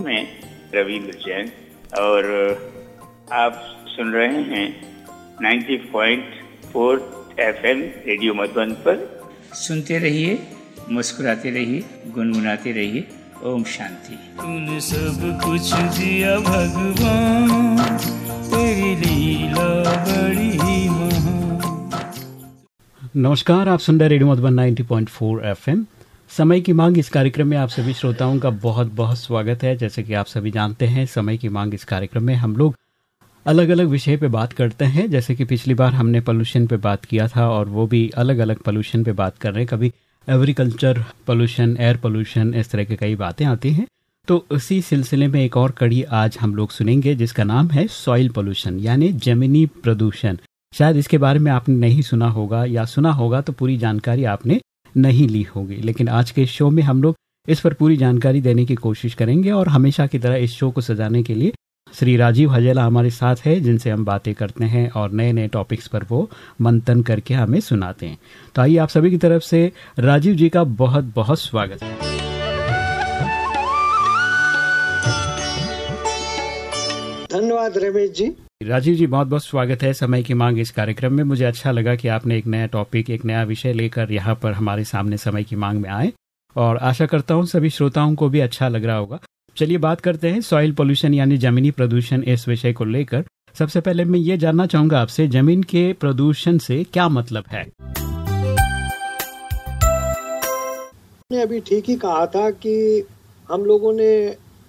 मैं रविंद्र जैन और आप सुन रहे हैं 90.4 एफएम रेडियो मधुबन पर। सुनते रहिए मुस्कुराते रहिए गुनगुनाते रहिए ओम शांति। तूने सब कुछ दिया भगवान तेरी लीला बड़ी नमस्कार आप सुन रहे रेडियो मधुबन 90.4 एफएम। समय की मांग इस कार्यक्रम में आप सभी श्रोताओं का बहुत बहुत स्वागत है। जैसे कि आप सभी जानते हैं, समय की मांग इस कार्यक्रम में हम लोग अलग अलग विषय पे बात करते हैं। जैसे कि पिछली बार हमने पोल्यूशन पे बात किया था और वो भी अलग अलग पोल्यूशन पे बात कर रहे हैं। कभी एग्रीकल्चर पोल्यूशन एयर पोल्यूशन इस तरह की कई बातें आती हैं। तो उसी सिलसिले में एक और कड़ी आज हम लोग सुनेंगे, जिसका नाम है सॉइल पोल्यूशन यानी जमीनी प्रदूषण। शायद इसके बारे में आपने नहीं सुना होगा या सुना होगा तो पूरी जानकारी आपने नहीं ली होगी। लेकिन आज के शो में हम लोग इस पर पूरी जानकारी देने की कोशिश करेंगे और हमेशा की तरह इस शो को सजाने के लिए श्री राजीव हजेला हमारे साथ है, जिनसे हम बातें करते हैं और नए नए टॉपिक्स पर वो मंथन करके हमें सुनाते हैं। तो आइए आप सभी की तरफ़ से राजीव जी का बहुत बहुत स्वागत है। धन्यवाद रमेश जी। राजीव जी, बहुत बहुत स्वागत है। समय की मांग इस कार्यक्रम में। मुझे अच्छा लगा कि आपने एक नया टॉपिक एक नया विषय लेकर यहाँ पर हमारे सामने समय की मांग में आए। और आशा करता हूँ सभी श्रोताओं को भी अच्छा लग रहा होगा। चलिए बात करते हैं सॉइल पोल्यूशन यानी जमीनी प्रदूषण इस विषय को लेकर। सबसे पहले मैं ये जानना चाहूँगा आपसे, ज़मीन के प्रदूषण से क्या मतलब है? अभी ठीक ही कहा था कि हम लोगों ने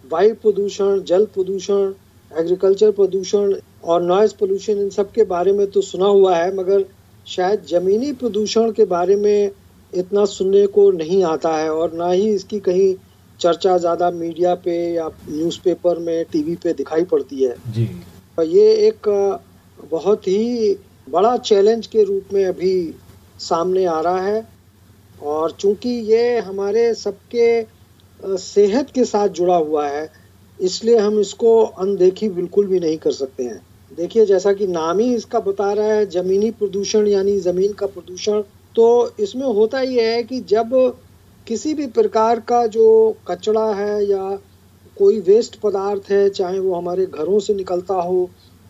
वायु प्रदूषण, जल प्रदूषण एग्रीकल्चर प्रदूषण और नॉइज़ पोल्यूशन इन सब के बारे में तो सुना हुआ है मगर शायद जमीनी प्रदूषण के बारे में इतना सुनने को नहीं आता है और ना ही इसकी कहीं चर्चा ज़्यादा मीडिया पे या न्यूज़पेपर में टीवी पे दिखाई पड़ती है। जी। ये एक बहुत ही बड़ा चैलेंज के रूप में अभी सामने आ रहा है। और चूँकि ये हमारे सबके सेहत के साथ जुड़ा हुआ है इसलिए हम इसको अनदेखी बिल्कुल भी नहीं कर सकते हैं। देखिए, जैसा कि नाम ही इसका बता रहा है, जमीनी प्रदूषण यानी ज़मीन का प्रदूषण तो इसमें होता ये है कि जब किसी भी प्रकार का जो कचड़ा है या कोई वेस्ट पदार्थ है, चाहे वो हमारे घरों से निकलता हो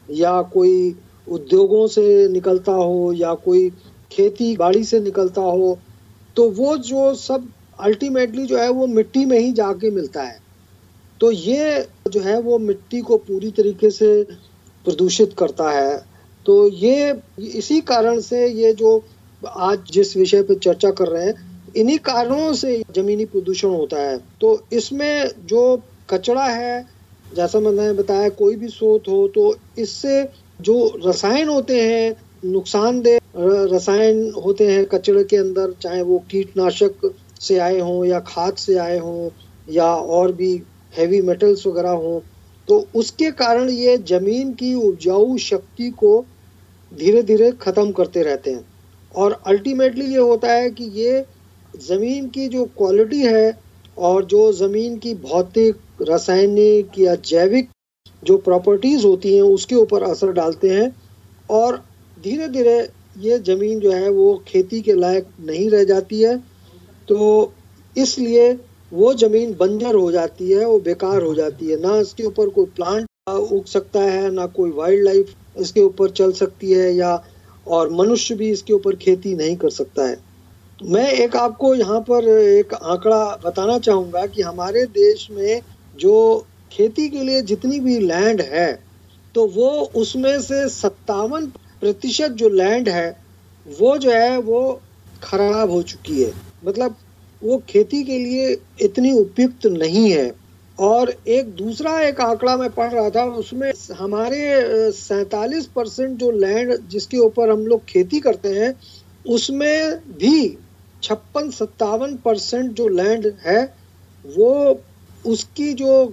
या कोई उद्योगों से निकलता हो या कोई खेती बाड़ी से निकलता हो तो वो जो सब अल्टीमेटली जो है वो मिट्टी में ही जाके मिलता है। तो ये जो है वो मिट्टी को पूरी तरीके से प्रदूषित करता है। तो ये, इसी कारण से ये जो आज जिस विषय पर चर्चा कर रहे हैं, इन्हीं कारणों से जमीनी प्रदूषण होता है। तो इसमें जो कचरा है, जैसा मैंने बताया, कोई भी स्रोत हो तो इससे जो रसायन होते हैं, नुकसानदेह रसायन होते हैं कचरे के अंदर, चाहे वो कीटनाशक से आए हों या खाद से आए हों या और भी हैवी मेटल्स वगैरह हों तो उसके कारण ये ज़मीन की उपजाऊ शक्ति को धीरे धीरे खत्म करते रहते हैं। और अल्टीमेटली ये होता है कि ये ज़मीन की जो क्वालिटी है और जो ज़मीन की भौतिक, रासायनिक या जैविक जो प्रॉपर्टीज़ होती हैं, उसके ऊपर असर डालते हैं और धीरे धीरे ये ज़मीन जो है वो खेती के लायक नहीं रह जाती है। तो इसलिए वो ज़मीन बंजर हो जाती है, वो बेकार हो जाती है। ना इसके ऊपर कोई प्लांट उग सकता है, ना कोई वाइल्ड लाइफ इसके ऊपर चल सकती है या, और मनुष्य भी इसके ऊपर खेती नहीं कर सकता है। मैं एक आपको यहाँ पर एक आंकड़ा बताना चाहूँगा कि हमारे देश में जो खेती के लिए जितनी भी लैंड है तो वो उसमें से सत्तावन प्रतिशत जो लैंड है, वो जो है, वो खराब हो चुकी है। मतलब वो खेती के लिए इतनी उपयुक्त नहीं है। और एक दूसरा एक आंकड़ा मैं पढ़ रहा था, उसमें हमारे सैतालीस परसेंट जो लैंड जिसके ऊपर हम लोग खेती करते हैं, उसमें भी छप्पन सत्तावन परसेंट जो लैंड है, वो उसकी जो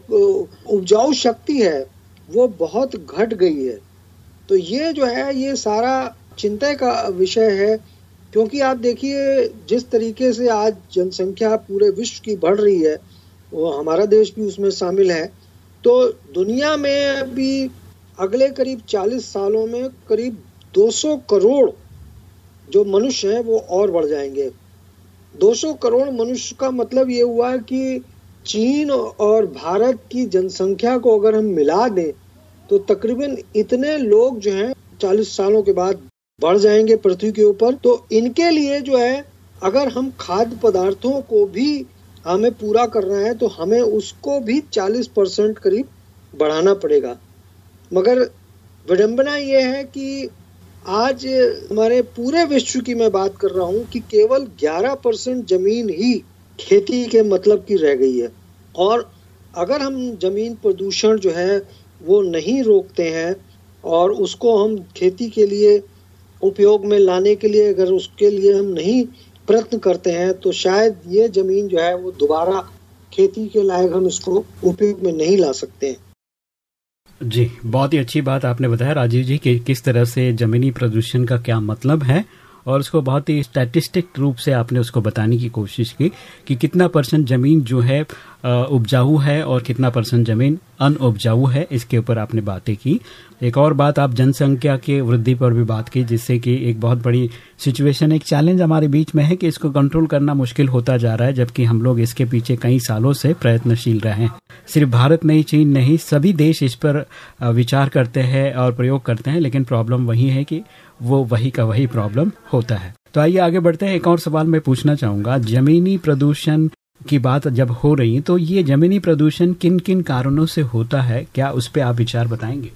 उपजाऊ शक्ति है, वो बहुत घट गई है। तो ये जो है, ये सारा चिंता का विषय है। क्योंकि आप देखिए, जिस तरीके से आज जनसंख्या पूरे विश्व की बढ़ रही है, वो हमारा देश भी उसमें शामिल है तो दुनिया में भी अगले करीब 40 सालों में करीब 200 करोड़ जो मनुष्य हैं, वो और बढ़ जाएँगे। 200 करोड़ मनुष्य का मतलब ये हुआ कि चीन और भारत की जनसंख्या को अगर हम मिला दें तो तकरीबन इतने लोग जो हैं, चालीस सालों के बाद बढ़ जाएँगे पृथ्वी के ऊपर तो इनके लिए जो है, अगर हम खाद्य पदार्थों को भी हमें पूरा करना है तो हमें उसको भी 40 परसेंट करीब बढ़ाना पड़ेगा। मगर विडंबना यह है कि आज हमारे पूरे विश्व की मैं बात कर रहा हूँ कि केवल 11 परसेंट ज़मीन ही खेती के मतलब की रह गई है। और अगर हम ज़मीन प्रदूषण जो है, वो नहीं रोकते हैं, और उसको हम खेती के लिए उपयोग में लाने के लिए अगर उसके लिए हम नहीं प्रयत्न करते हैं तो शायद ये ज़मीन जो है वो दोबारा खेती के लायक हम इसको उपयोग में नहीं ला सकते हैं। जी, बहुत ही अच्छी बात आपने बताया। राजीव जी, कि किस तरह से जमीनी प्रदूषण का क्या मतलब है? और उसको बहुत ही स्टैटिस्टिक रूप से आपने उसको बताने की कोशिश की कि कितना परसेंट ज़मीन जो है उपजाऊ है और कितना परसेंट ज़मीन अनउपजाऊ है, इसके ऊपर आपने बातें की। एक और बात, आप जनसंख्या के वृद्धि पर भी बात की, जिससे कि एक बहुत बड़ी सिचुएशन एक चैलेंज हमारे बीच में है कि इसको कंट्रोल करना मुश्किल होता जा रहा है, जबकि हम लोग इसके पीछे कई सालों से प्रयत्नशील रहे हैं। सिर्फ़ भारत नहीं चीन नहीं, सभी देश इस पर विचार करते हैं और प्रयोग करते हैं, लेकिन प्रॉब्लम वही है कि वो वही का वही प्रॉब्लम होता है। तो आइए आगे बढ़ते हैं। एक और सवाल मैं पूछना चाहूँगा। जमीनी प्रदूषण की बात जब हो रही तो ये जमीनी प्रदूषण किन किन कारणों से होता है? क्या उस पर आप विचार बताएँगे?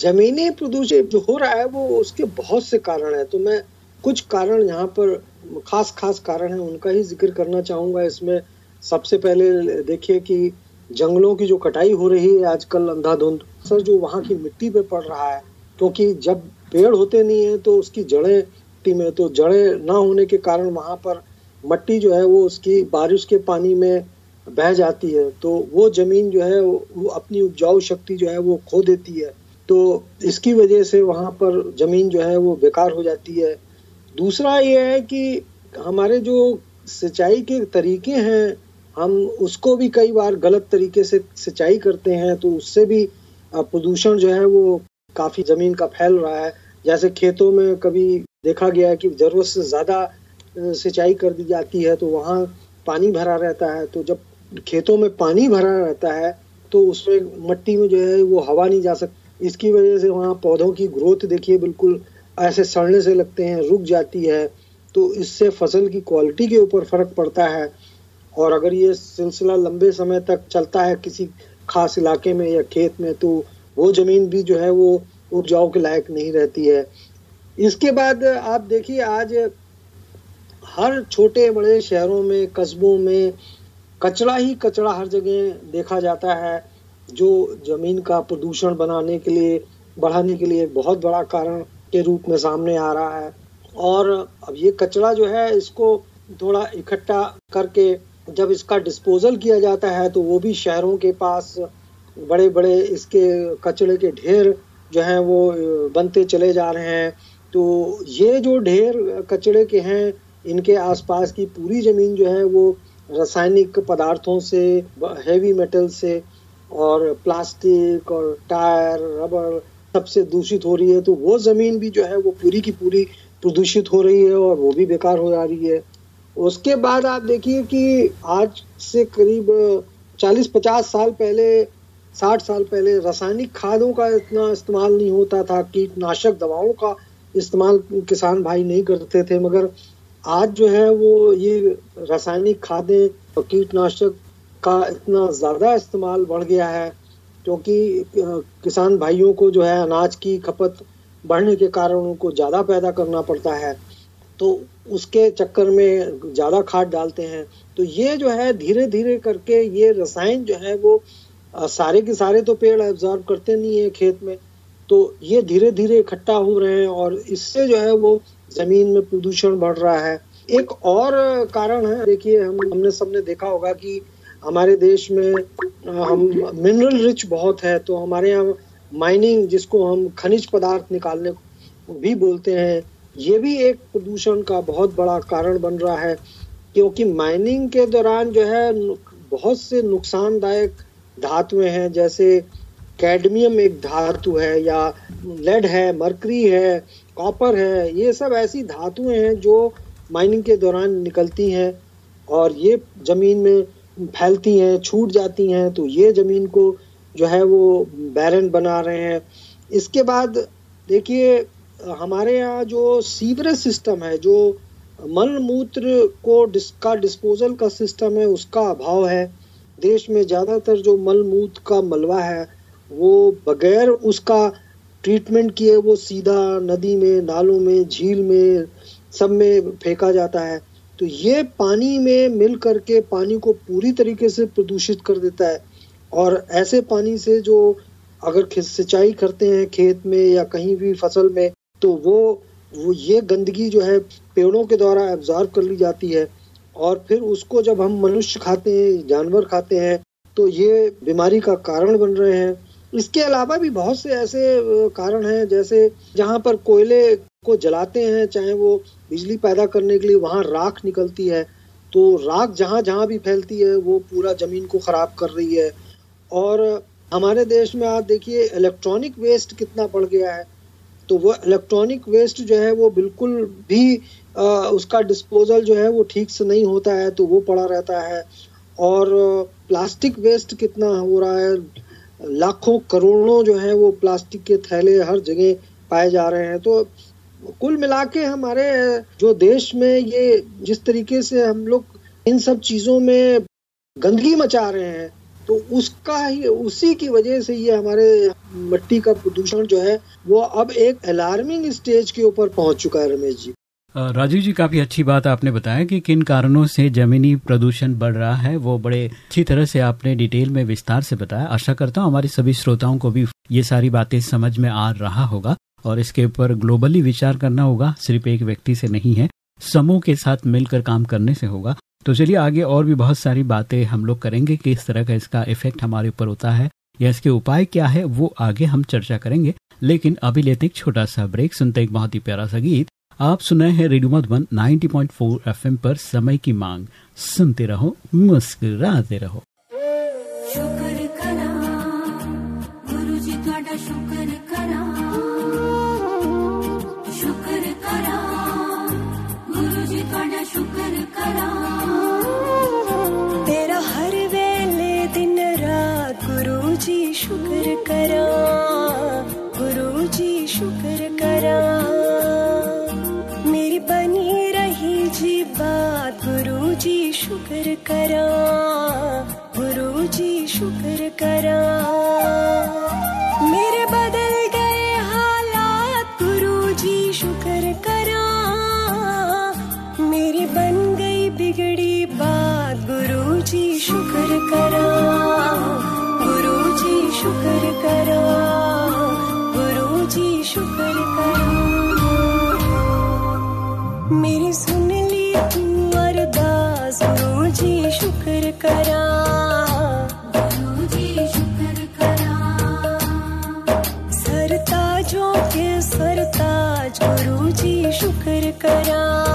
जमीनी प्रदूषण जो हो रहा है, वो उसके बहुत से कारण है। तो मैं कुछ कारण यहाँ पर खास खास कारण है, उनका ही ज़िक्र करना चाहूँगा। इसमें सबसे पहले देखिए कि जंगलों की जो कटाई हो रही है आजकल अंधाधुंध, सर, जो वहाँ की मिट्टी पे पड़ रहा है, क्योंकि जब पेड़ होते नहीं है तो उसकी जड़ें मिट्टी में तो जड़ें ना होने के कारण वहाँ पर मट्टी जो है वो उसकी बारिश के पानी में बह जाती है। तो वो ज़मीन जो है, वो अपनी उपजाऊ शक्ति जो है, वो खो देती है। तो इसकी वजह से वहाँ पर ज़मीन जो है, वो बेकार हो जाती है। दूसरा ये है कि हमारे जो सिंचाई के तरीके हैं हम उसको भी कई बार गलत तरीके से सिंचाई करते हैं तो उससे भी प्रदूषण जो है वो काफ़ी ज़मीन का फैल रहा है। जैसे खेतों में कभी देखा गया है कि ज़रूरत से ज़्यादा सिंचाई कर दी जाती है तो वहाँ पानी भरा रहता है। तो जब खेतों में पानी भरा रहता है तो उसमें मट्टी में जो है वो हवा नहीं जा सकती इसकी वजह से वहाँ पौधों की ग्रोथ देखिए बिल्कुल ऐसे सड़ने से लगते हैं, रुक जाती है। तो इससे फ़सल की क्वालिटी के ऊपर फ़र्क पड़ता है। और अगर ये सिलसिला लंबे समय तक चलता है किसी खास इलाके में या खेत में तो वो ज़मीन भी जो है वो उपजाऊ के लायक नहीं रहती है। इसके बाद आप देखिए, आज हर छोटे बड़े शहरों में, कस्बों में कचरा ही कचरा हर जगह देखा जाता है, जो ज़मीन का प्रदूषण बनाने के लिए, बढ़ाने के लिए बहुत बड़ा कारण के रूप में सामने आ रहा है। और अब ये कचरा जो है, इसको थोड़ा इकट्ठा करके जब इसका डिस्पोजल किया जाता है तो वो भी शहरों के पास बड़े बड़े इसके कचरे के ढेर जो हैं, वो बनते चले जा रहे हैं। तो ये जो ढेर कचरे के हैं, इनके आसपास की पूरी ज़मीन जो है, वो रासायनिक पदार्थों से हेवी मेटल से, और प्लास्टिक और टायर रबर सबसे दूषित हो रही है। तो वो ज़मीन भी जो है, वो पूरी की पूरी प्रदूषित हो रही है और वो भी बेकार हो जा रही है। उसके बाद आप देखिए कि आज से करीब 40-50 साल पहले 60 साल पहले रासायनिक खादों का इतना इस्तेमाल नहीं होता था, कीटनाशक दवाओं का इस्तेमाल किसान भाई नहीं करते थे, मगर आज जो है वो ये रासायनिक खादें और कीटनाशक का इतना ज़्यादा इस्तेमाल बढ़ गया है, क्योंकि किसान भाइयों को जो है अनाज की खपत बढ़ने के कारण उनको ज़्यादा पैदा करना पड़ता है। तो उसके चक्कर में ज़्यादा खाद डालते हैं। तो ये जो है धीरे धीरे करके ये रसायन जो है, वो सारे के सारे तो पेड़ एब्जॉर्ब करते नहीं है खेत में। तो ये धीरे धीरे इकट्ठा हो रहे हैं और इससे जो है, वो ज़मीन में प्रदूषण बढ़ रहा है। एक और कारण है, देखिए, हम, हमने सबने देखा होगा कि हमारे देश में हम मिनरल रिच बहुत है तो हमारे यहाँ माइनिंग जिसको हम खनिज पदार्थ निकालने भी बोलते हैं ये भी एक प्रदूषण का बहुत बड़ा कारण बन रहा है, क्योंकि माइनिंग के दौरान जो है बहुत से नुकसानदायक धातुएँ हैं, जैसे कैडमियम एक धातु है, या लेड है मरकरी है कॉपर है, ये सब ऐसी धातुएँ हैं जो माइनिंग के दौरान निकलती हैं और ये ज़मीन में फैलती हैं, छूट जाती हैं तो ये ज़मीन को जो है वो बैरन बना रहे हैं। इसके बाद देखिए हमारे यहाँ जो सीवरेज सिस्टम है जो मल मूत्र को डिस, का डिस्पोजल का सिस्टम है उसका अभाव है। देश में ज़्यादातर जो मल मूत्र का मलबा है वो बगैर उसका ट्रीटमेंट किए वो सीधा नदी में नालों में झील में सब में फेंका जाता है। तो ये पानी में मिल करके पानी को पूरी तरीके से प्रदूषित कर देता है। और ऐसे पानी से जो अगर सिंचाई करते हैं खेत में या कहीं भी फ़सल में तो वो वो ये गंदगी जो है पेड़ों के द्वारा एब्जॉर्व कर ली जाती है और फिर उसको जब हम मनुष्य खाते हैं, जानवर खाते हैं तो ये बीमारी का कारण बन रहे हैं। इसके अलावा भी बहुत से ऐसे कारण हैं, जैसे जहाँ पर कोयले को जलाते हैं, चाहे वो बिजली पैदा करने के लिए वहाँ राख निकलती है तो राख जहाँ जहाँ भी फैलती है, वो पूरा ज़मीन को खराब कर रही है। और हमारे देश में आप देखिए इलेक्ट्रॉनिक वेस्ट कितना बढ़ गया है। तो वो इलेक्ट्रॉनिक वेस्ट जो है वो बिल्कुल भी आ, उसका डिस्पोजल जो है वो ठीक से नहीं होता है तो वो पड़ा रहता है। और प्लास्टिक वेस्ट कितना हो रहा है लाखों करोड़ों जो है वो प्लास्टिक के थैले हर जगह पाए जा रहे हैं। तो कुल मिला के हमारे जो देश में ये जिस तरीके से हम लोग इन सब चीज़ों में गंदगी मचा रहे हैं तो उसका ही, उसी की वजह से ये हमारे मिट्टी का प्रदूषण जो है, वो अब एक अलार्मिंग स्टेज के ऊपर पहुँच चुका है, रमेश जी। राजीव जी, काफ़ी अच्छी बात आपने बताया कि किन कारणों से जमीनी प्रदूषण बढ़ रहा है, वो बड़े अच्छी तरह से आपने डिटेल में विस्तार से बताया। आशा करता हूँ हमारे सभी श्रोताओं को भी ये सारी बातें समझ में आ रहा होगा और इसके ऊपर ग्लोबली विचार करना होगा, सिर्फ़ एक व्यक्ति से नहीं है, समूह के साथ मिलकर काम करने से होगा। तो चलिए आगे और भी बहुत सारी बातें हम लोग करेंगे कि इस तरह का इसका इफ़ेक्ट हमारे ऊपर होता है या इसके उपाय क्या है, वो आगे हम चर्चा करेंगे। लेकिन अभी लेते एक छोटा सा ब्रेक सुनते एक बहुत ही प्यारा सा गीत। आप सुने हैं रेडियो मधुबन 90.4 एफएम पर समय की मांग। सुनते रहो, मुस्कुराते रहो। शुक्र करा गुरु जी शुक्र करा। मेरी बनी रही जी बात गुरु जी शुक्र करा गुरु जी शुक्र करा। मेरे बदल गए हालात गुरु जी शुक्र करा। मेरी बन गई बिगड़ी बात गुरु जी शुक्र करा। करा जी शुक्र करा। सरताजों के सरताज गुरु जी शुक्र करा।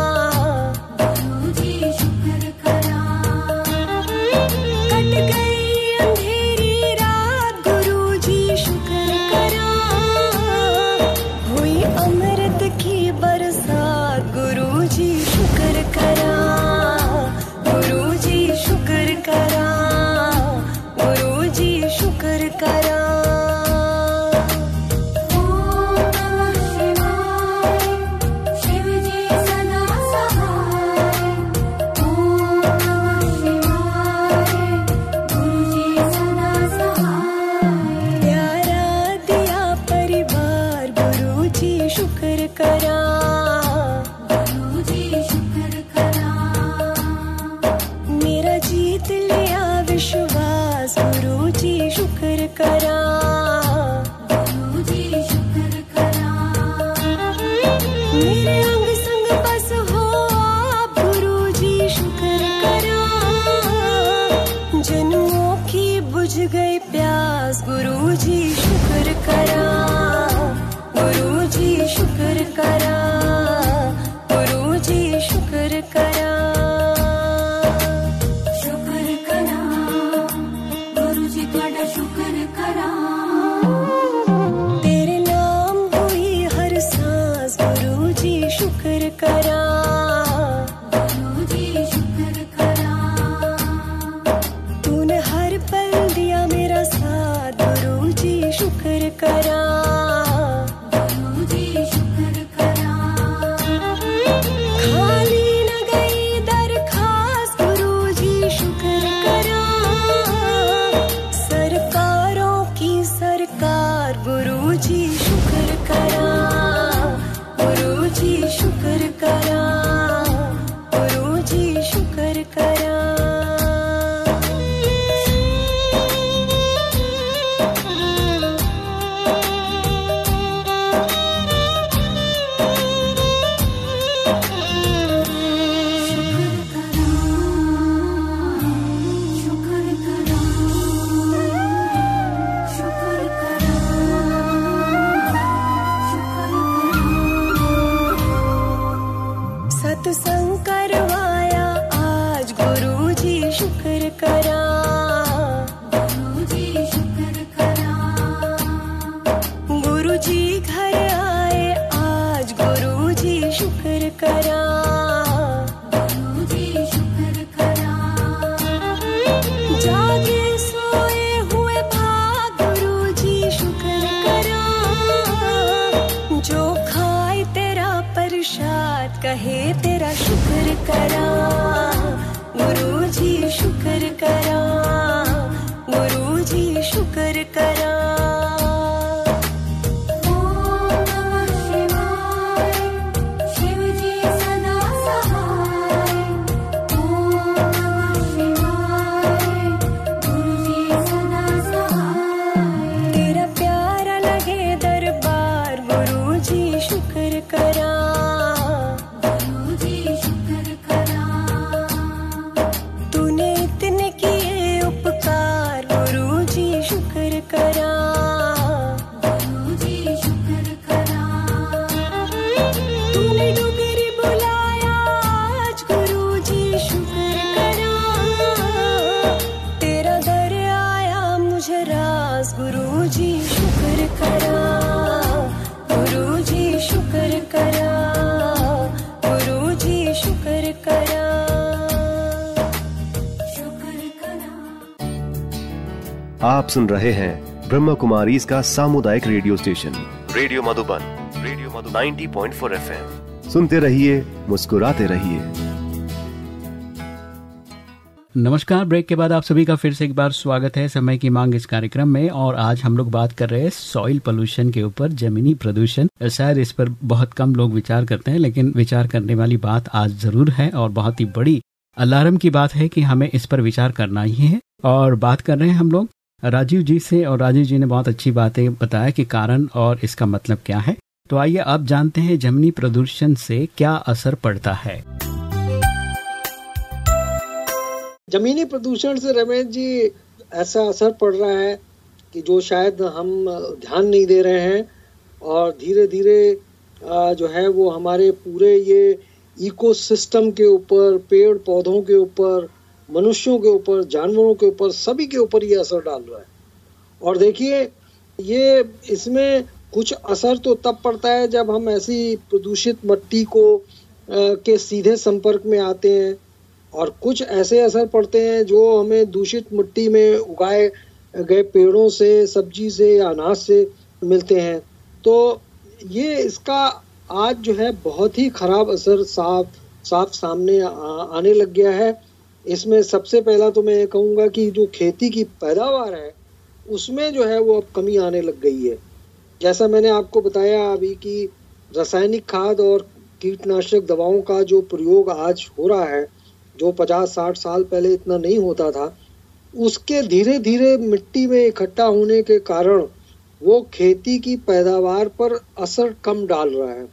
आप सुन रहे हैं ब्रह्म कुमारी इसका सामुदायिक radio station. Radio Madhuban radio Madhuban. 90.4 FM. सुनते रहिए मुस्कुराते रहिए। नमस्कार ब्रेक के बाद आप सभी का फिर से एक बार स्वागत है। समय की मांग इस कार्यक्रम में और आज हम लोग बात कर रहे हैं सॉइल पोल्यूशन के ऊपर जमीनी प्रदूषण। शायद इस पर बहुत कम लोग विचार करते हैं लेकिन विचार करने वाली बात आज ज़रूर है और बहुत ही बड़ी अलार्म की बात है कि हमें इस पर विचार करना ही है। और बात कर रहे हैं हम लोग राजीव जी से और राजीव जी ने बहुत अच्छी बातें बताया कि कारण और इसका मतलब क्या है। तो आइए अब जानते हैं जमनी प्रदूषण से क्या असर पड़ता है। जमीनी प्रदूषण से रमेश जी, ऐसा असर पड़ रहा है कि जो शायद हम ध्यान नहीं दे रहे हैं और धीरे धीरे जो है वो हमारे पूरे ये इकोसिस्टम के ऊपर पेड़ पौधों के ऊपर मनुष्यों के ऊपर जानवरों के ऊपर सभी के ऊपर ये असर डाल रहा है। और देखिए ये इसमें कुछ असर तो तब पड़ता है जब हम ऐसी प्रदूषित मिट्टी को आ, के सीधे संपर्क में आते हैं और कुछ ऐसे असर पड़ते हैं जो हमें दूषित मिट्टी में उगाए गए पेड़ों से सब्ज़ी से या अनाज से मिलते हैं। तो ये इसका आज जो है बहुत ही खराब असर साफ़ साफ़ सामने आ, आने लग गया है। इसमें सबसे पहला तो मैं ये कहूँगा कि जो खेती की पैदावार है, उसमें जो है वो अब कमी आने लग गई है। जैसा मैंने आपको बताया अभी कि रासायनिक खाद और कीटनाशक दवाओं का जो प्रयोग आज हो रहा है, जो पचास साठ साल पहले इतना नहीं होता था, उसके धीरे धीरे मिट्टी में इकट्ठा होने के कारण वो खेती की पैदावार पर असर कम डाल रहा है।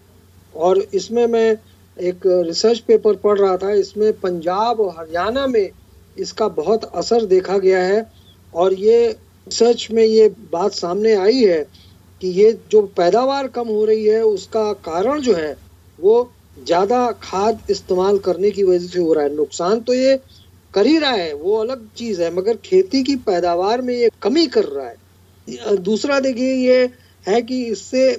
और इसमें मैं एक रिसर्च पेपर पढ़ रहा था, इसमें पंजाब और हरियाणा में इसका बहुत असर देखा गया है और ये रिसर्च में ये बात सामने आई है कि ये जो पैदावार कम हो रही है, उसका कारण जो है, वो ज़्यादा खाद इस्तेमाल करने की वजह से हो रहा है। नुकसान तो ये कर ही रहा है, वो अलग चीज़ है, मगर खेती की पैदावार में ये कमी कर रहा है। दूसरा देखिए, ये है कि इससे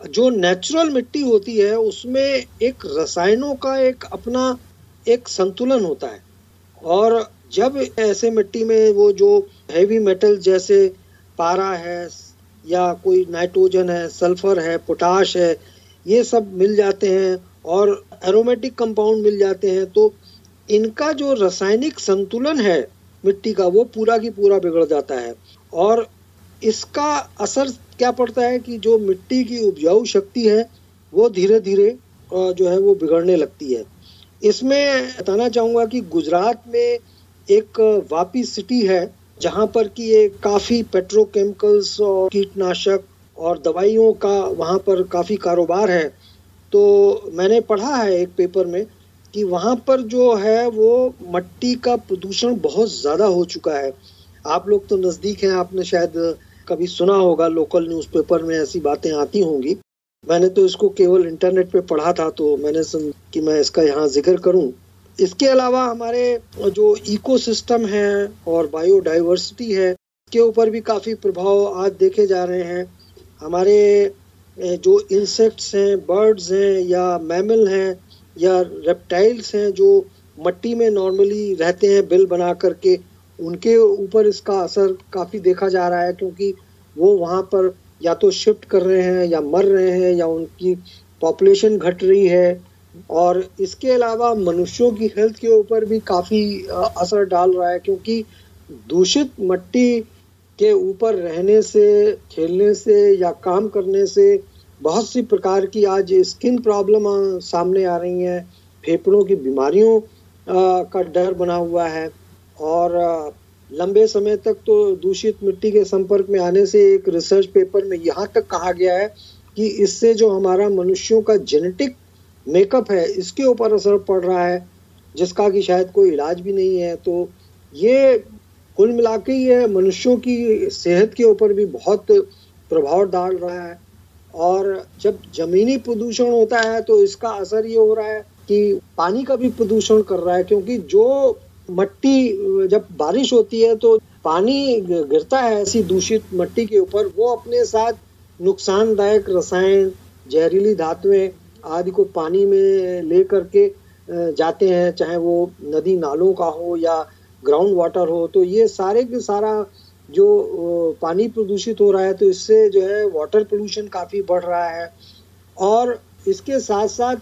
जो नेचुरल मिट्टी होती है, उसमें एक रसायनों का एक अपना एक संतुलन होता है। और जब ऐसे मिट्टी में वो जो हैवी मेटल जैसे पारा है, या कोई नाइट्रोजन है सल्फ़र है पोटाश है, ये सब मिल जाते हैं और एरोमेटिक कंपाउंड मिल जाते हैं तो इनका जो रासायनिक संतुलन है मिट्टी का, वो पूरा की पूरा बिगड़ जाता है। और इसका असर क्या पड़ता है कि जो मिट्टी की उपजाऊ शक्ति है, वो धीरे धीरे जो है वो बिगड़ने लगती है। इसमें बताना चाहूँगा कि गुजरात में एक वापी सिटी है, जहाँ पर कि ये काफ़ी पेट्रोकेमिकल्स और कीटनाशक और दवाइयों का वहाँ पर काफ़ी कारोबार है। तो मैंने पढ़ा है एक पेपर में कि वहाँ पर जो है वो मट्टी का प्रदूषण बहुत ज़्यादा हो चुका है। आप लोग तो नज़दीक हैं, आपने शायद कभी सुना होगा लोकल न्यूज़पेपर में ऐसी बातें आती होंगी। मैंने तो इसको केवल इंटरनेट पे पढ़ा था तो मैंने सुन कि मैं इसका यहाँ ज़िक्र करूँ। इसके अलावा हमारे जो इकोसिस्टम है और बायोडाइवर्सिटी है, के ऊपर भी काफ़ी प्रभाव आज देखे जा रहे हैं। हमारे जो इंसेक्ट्स हैं बर्ड्स हैं, या मैमल हैं, या रेप्टाइल्स हैं, जो मट्टी में नॉर्मली रहते हैं, बिल बना करके उनके ऊपर इसका असर काफ़ी देखा जा रहा है, क्योंकि वो वहाँ पर या तो शिफ्ट कर रहे हैं, या मर रहे हैं, या उनकी पॉपुलेशन घट रही है। और इसके अलावा मनुष्यों की हेल्थ के ऊपर भी काफ़ी असर डाल रहा है, क्योंकि दूषित मट्टी के ऊपर रहने से, खेलने से, या काम करने से बहुत सी प्रकार की आज स्किन प्रॉब्लम सामने आ रही हैं। फेफड़ों की बीमारियों का डर बना हुआ है। और लंबे समय तक तो दूषित मिट्टी के संपर्क में आने से एक रिसर्च पेपर में यहाँ तक कहा गया है कि इससे जो हमारा मनुष्यों का जेनेटिक मेकअप है, इसके ऊपर असर पड़ रहा है, जिसका कि शायद कोई इलाज भी नहीं है। तो ये कुल मिला के ये मनुष्यों की सेहत के ऊपर भी बहुत प्रभाव डाल रहा है। और जब जमीनी प्रदूषण होता है तो इसका असर ये हो रहा है कि पानी का भी प्रदूषण कर रहा है, क्योंकि जो मट्टी, जब बारिश होती है तो पानी गिरता है ऐसी दूषित मट्टी के ऊपर। वो अपने साथ नुकसानदायक रसायन, जहरीली धातुएँ आदि को पानी में ले करके जाते हैं, चाहे वो नदी नालों का हो या ग्राउंड वाटर हो तो ये सारे के सारा जो पानी प्रदूषित हो रहा है तो इससे जो है वाटर पोल्यूशन काफ़ी बढ़ रहा है। और इसके साथ साथ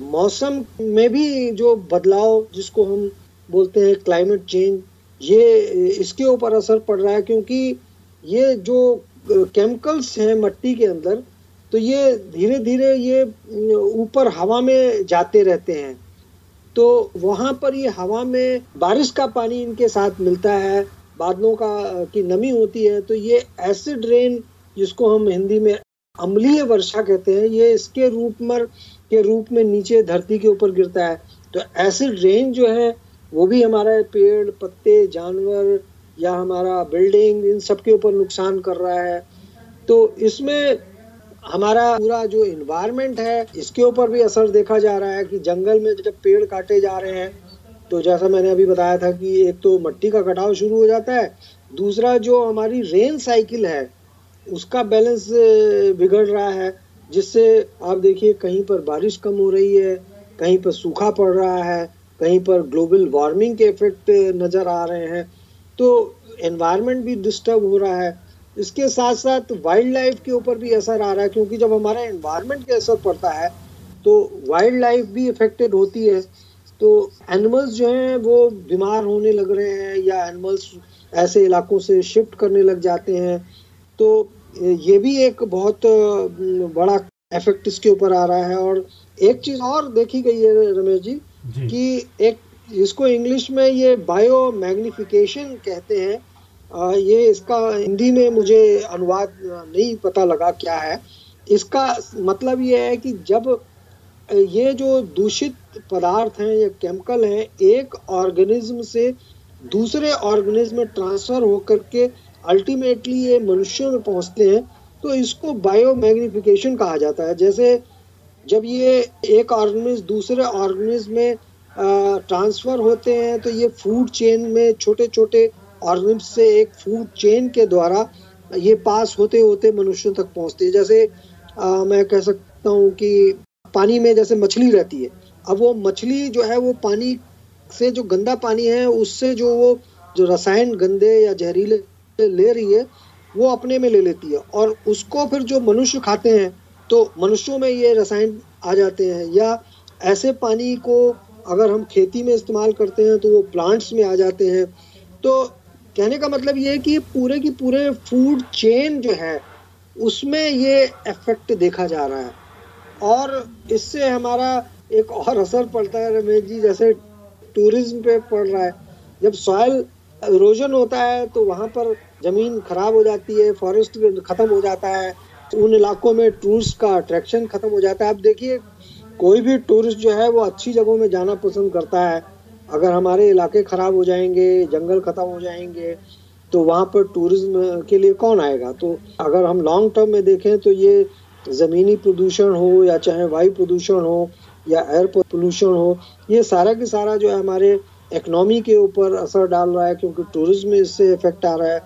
मौसम में भी जो बदलाव जिसको हम बोलते हैं क्लाइमेट चेंज ये, इसके ऊपर असर पड़ रहा है क्योंकि ये जो केमिकल्स हैं मट्टी के अंदर तो ये धीरे धीरे ये ऊपर हवा में जाते रहते हैं। तो वहाँ पर ये हवा में बारिश का पानी इनके साथ मिलता है, बादलों का की नमी होती है तो ये एसिड रेन जिसको हम हिंदी में अम्लीय वर्षा कहते हैं, ये इसके रूप में के रूप में नीचे धरती के ऊपर गिरता है। तो एसिड रेन जो है वो भी हमारा पेड़, पत्ते, जानवर या हमारा बिल्डिंग, इन सब के ऊपर नुकसान कर रहा है। तो इसमें हमारा पूरा जो इन्वायरमेंट है, इसके ऊपर भी असर देखा जा रहा है कि जंगल में जब पेड़ काटे जा रहे हैं तो जैसा मैंने अभी बताया था कि एक तो मट्टी का कटाव शुरू हो जाता है, दूसरा जो हमारी रेन साइकिल है, उसका बैलेंस बिगड़ रहा है, जिससे आप देखिए कहीं पर बारिश कम हो रही है, कहीं पर सूखा पड़ रहा है कहीं पर ग्लोबल वार्मिंग के इफ़ेक्ट नज़र आ रहे हैं तो एनवायरनमेंट भी डिस्टर्ब हो रहा है। इसके साथ साथ वाइल्ड लाइफ के ऊपर भी असर आ रहा है, क्योंकि जब हमारा एनवायरनमेंट के असर पड़ता है तो वाइल्ड लाइफ भी इफेक्टेड होती है। तो एनिमल्स जो हैं, वो बीमार होने लग रहे हैं या एनिमल्स ऐसे इलाकों से शिफ्ट करने लग जाते हैं। तो ये भी एक बहुत, बड़ा इफ़ेक्ट इसके ऊपर आ रहा है। और एक चीज़ और देखी गई है, रमेश जी कि एक, इसको इंग्लिश में ये बायो मैग्निफिकेशन कहते हैं। ये इसका हिंदी में मुझे अनुवाद नहीं पता लगा क्या है। इसका मतलब ये है कि जब, ये जो दूषित पदार्थ हैं, या केमिकल हैं, एक ऑर्गेनिज्म से दूसरे ऑर्गेनिज्म में ट्रांसफ़र होकर के अल्टीमेटली ये मनुष्यों में पहुँचते हैं तो इसको बायो मैग्निफिकेशन कहा जाता है। जैसे जब ये एक ऑर्गेनिज्म दूसरे ऑर्गेनिज्म में ट्रांसफ़र होते हैं तो ये फ़ूड चेन में छोटे छोटे ऑर्गेनिज्म से एक फ़ूड चेन के द्वारा ये पास होते होते मनुष्यों तक पहुँचते हैं। जैसे आ, मैं कह सकता हूँ कि पानी में जैसे मछली रहती है अब वो मछली जो है वो पानी से जो गंदा पानी है उससे जो वो जो रसायन गंदे या जहरीले ले रही है वो अपने में ले लेती है। और उसको फिर जो मनुष्य खाते हैं तो मनुष्यों में ये रसायन आ जाते हैं। या ऐसे पानी को अगर हम खेती में इस्तेमाल करते हैं तो वो प्लांट्स में आ जाते हैं। तो कहने का मतलब ये है कि पूरे की पूरे फ़ूड चेन जो है, उसमें ये इफ़ेक्ट देखा जा रहा है। और इससे हमारा एक और असर पड़ता है रमेश जी, जैसे टूरिज़्म पे पड़ रहा है। जब सॉयल इरोजन होता है तो वहाँ पर ज़मीन खराब हो जाती है फॉरेस्ट खत्म हो जाता है। उन इलाकों में टूरिस्ट का अट्रैक्शन खत्म हो जाता है। आप देखिए, कोई भी टूरिस्ट जो है, वो अच्छी जगहों में जाना पसंद करता है। अगर हमारे इलाके खराब हो जाएँगे, जंगल खत्म हो जाएँगे तो वहाँ पर टूरिज़्म के लिए कौन आएगा? तो अगर हम लॉन्ग टर्म में देखें तो ये ज़मीनी प्रदूषण हो, या चाहे वायु प्रदूषण हो, या एयर पोल्यूशन हो, ये सारा के सारा जो है हमारे इकोनॉमी के ऊपर असर डाल रहा है, क्योंकि टूरिज़्म में इससे इफ़ेक्ट आ रहा है।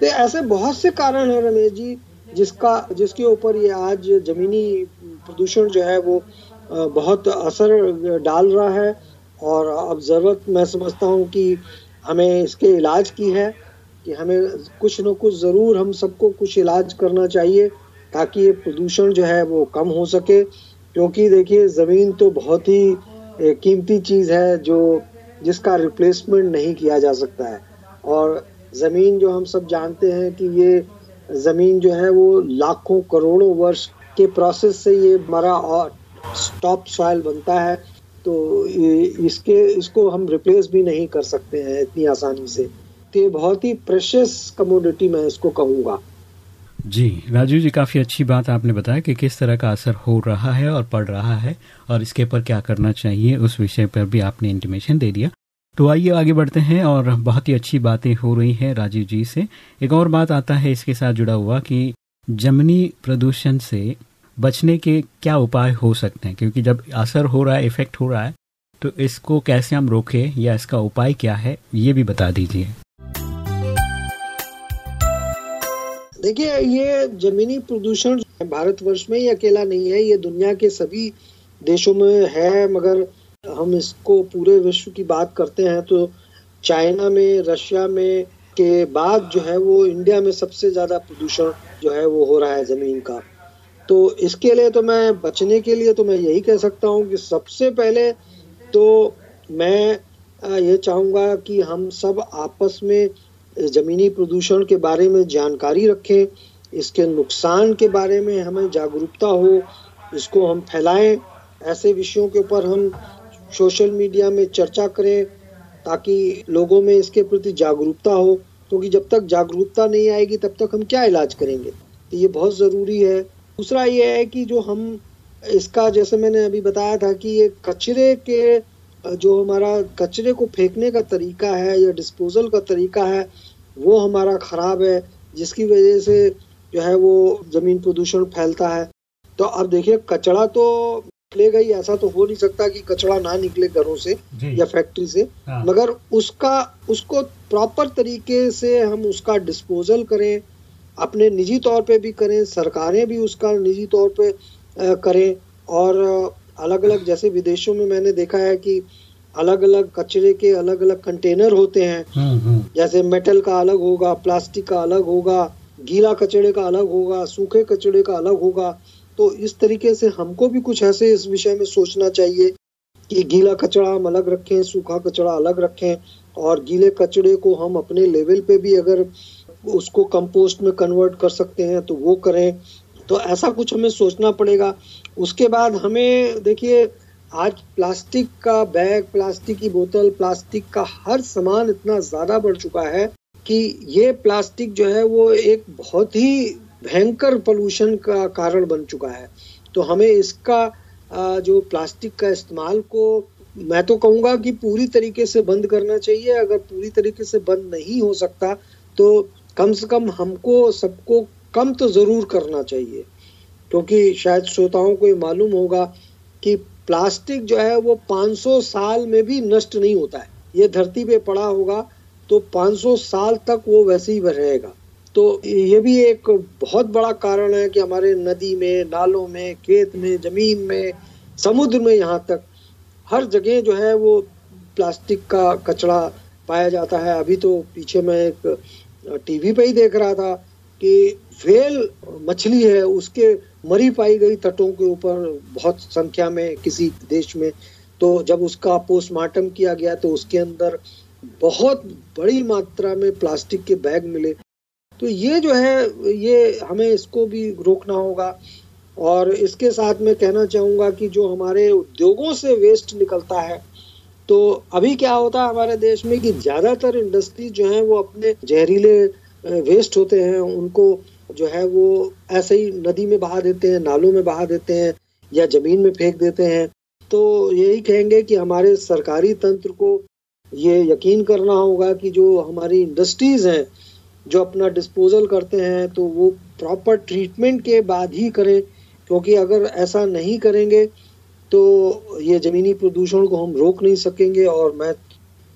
तो ऐसे बहुत से कारण हैं, रमेश जी जिसका, जिसके ऊपर ये आज ज़मीनी प्रदूषण जो है वो बहुत असर डाल रहा है। और अब ज़रूरत, मैं समझता हूँ कि हमें इसके इलाज की है, कि हमें कुछ न कुछ ज़रूर हम सबको कुछ इलाज करना चाहिए, ताकि ये प्रदूषण जो है वो कम हो सके। क्योंकि देखिए, ज़मीन तो बहुत ही कीमती चीज़ है, जो जिसका रिप्लेसमेंट नहीं किया जा सकता है। और ज़मीन जो हम सब जानते हैं कि ये ज़मीन जो है वो लाखों करोड़ों वर्ष के प्रोसेस से ये मरा और स्टॉप सॉइल बनता है। तो इसके, इसको हम रिप्लेस भी नहीं कर सकते हैं इतनी आसानी से। तो ये बहुत ही प्रेशियस कमोडिटी मैं इसको कहूँगा। जी राजू जी, काफ़ी अच्छी बात आपने बताया कि किस तरह का असर हो रहा है और पड़ रहा है और इसके पर क्या करना चाहिए, उस विषय पर भी आपने इंटीमेशन दे दिया। तो आइए आगे बढ़ते हैं और बहुत ही अच्छी बातें हो रही हैं राजीव जी से। एक और बात आता है इसके साथ जुड़ा हुआ कि जमनी प्रदूषण से बचने के क्या उपाय हो सकते हैं? क्योंकि जब असर हो रहा है इफ़ेक्ट हो रहा है तो इसको कैसे हम रोकें या इसका उपाय क्या है, ये भी बता दीजिए। देखिए, ये जमीनी प्रदूषण भारतवर्ष में ही अकेला नहीं है, ये दुनिया के सभी देशों में है, मगर हम इसको पूरे विश्व की बात करते हैं तो चाइना में, रशिया में के बाद जो है वो इंडिया में सबसे ज़्यादा प्रदूषण जो है वो हो रहा है ज़मीन का। तो इसके लिए तो मैं, बचने के लिए तो मैं यही कह सकता हूँ कि सबसे पहले तो मैं ये चाहूँगा कि हम सब आपस में ज़मीनी प्रदूषण के बारे में जानकारी रखें, इसके नुकसान के बारे में हमें जागरूकता हो, इसको हम फैलाएँ, ऐसे विषयों के ऊपर हम सोशल मीडिया में चर्चा करें ताकि लोगों में इसके प्रति जागरूकता हो, क्योंकि तो जब तक जागरूकता नहीं आएगी, तब तक हम क्या इलाज करेंगे? तो ये बहुत ज़रूरी है। दूसरा ये है कि जो हम, इसका जैसे मैंने अभी बताया था कि ये कचरे के, जो हमारा कचरे को फेंकने का तरीका है या डिस्पोजल का तरीका है, वो हमारा ख़राब है, जिसकी वजह से जो है वो ज़मीन प्रदूषण फैलता है। तो अब देखिए, कचरा तो निकलेगा ही ऐसा तो हो नहीं सकता कि कचरा ना निकले घरों से या फैक्ट्री से। हाँ। मगर उसका उसको प्रॉपर तरीके से हम उसका डिस्पोजल करें अपने निजी तौर पे भी करें सरकारें भी उसका निजी तौर पे करें। और अलग अलग जैसे विदेशों में मैंने देखा है कि अलग अलग कचरे के अलग अलग कंटेनर होते हैं। हम्म, हम्म। जैसे मेटल का अलग होगा प्लास्टिक का अलग होगा गीला कचरे का अलग होगा सूखे कचरे का अलग होगा। तो इस तरीके से हमको भी कुछ ऐसे इस विषय में सोचना चाहिए कि गीला कचरा हम अलग रखें, सूखा कचरा अलग रखें और गीले कचड़े को हम अपने लेवल पे भी अगर उसको कंपोस्ट में कन्वर्ट कर सकते हैं तो वो करें। तो ऐसा कुछ हमें सोचना पड़ेगा। उसके बाद हमें देखिए, आज प्लास्टिक का बैग, प्लास्टिक की बोतल, प्लास्टिक का हर सामान इतना ज़्यादा बढ़ चुका है कि ये प्लास्टिक जो है वो एक बहुत ही भयंकर पोल्यूशन का कारण बन चुका है। तो हमें इसका जो प्लास्टिक का इस्तेमाल को, मैं तो कहूँगा कि पूरी तरीके से बंद करना चाहिए। अगर पूरी तरीके से बंद नहीं हो सकता तो कम से कम हमको, सबको कम तो ज़रूर करना चाहिए। क्योंकि शायद श्रोताओं को ये मालूम होगा कि प्लास्टिक जो है, वो 500 साल में भी नष्ट नहीं होता है। ये धरती पे पड़ा होगा तो 500 साल तक वो वैसे ही रहेगा। तो ये भी एक बहुत बड़ा कारण है कि हमारे नदी में, नालों में, खेत में, ज़मीन में, समुद्र में यहाँ तक हर जगह जो है वो प्लास्टिक का कचरा पाया जाता है। अभी तो पीछे मैं एक टीवी पे ही देख रहा था कि वेल मछली है, उसके मरी पाई गई तटों के ऊपर बहुत संख्या में किसी देश में। तो जब उसका पोस्टमार्टम किया गया तो उसके अंदर बहुत बड़ी मात्रा में प्लास्टिक के बैग मिले। तो ये जो है, ये हमें इसको भी रोकना होगा। और इसके साथ मैं कहना चाहूँगा कि जो हमारे उद्योगों से वेस्ट निकलता है तो अभी क्या होता है हमारे देश में कि ज़्यादातर इंडस्ट्री जो है वो अपने जहरीले वेस्ट होते हैं, उनको जो है वो ऐसे ही नदी में बहा देते हैं, नालों में बहा देते हैं या ज़मीन में फेंक देते हैं। तो यही कहेंगे कि हमारे सरकारी तंत्र को ये यकीन करना होगा कि जो हमारी इंडस्ट्रीज़ हैं जो अपना डिस्पोजल करते हैं तो वो प्रॉपर ट्रीटमेंट के बाद ही करें, क्योंकि अगर ऐसा नहीं करेंगे तो ये ज़मीनी प्रदूषण को हम रोक नहीं सकेंगे। और मैं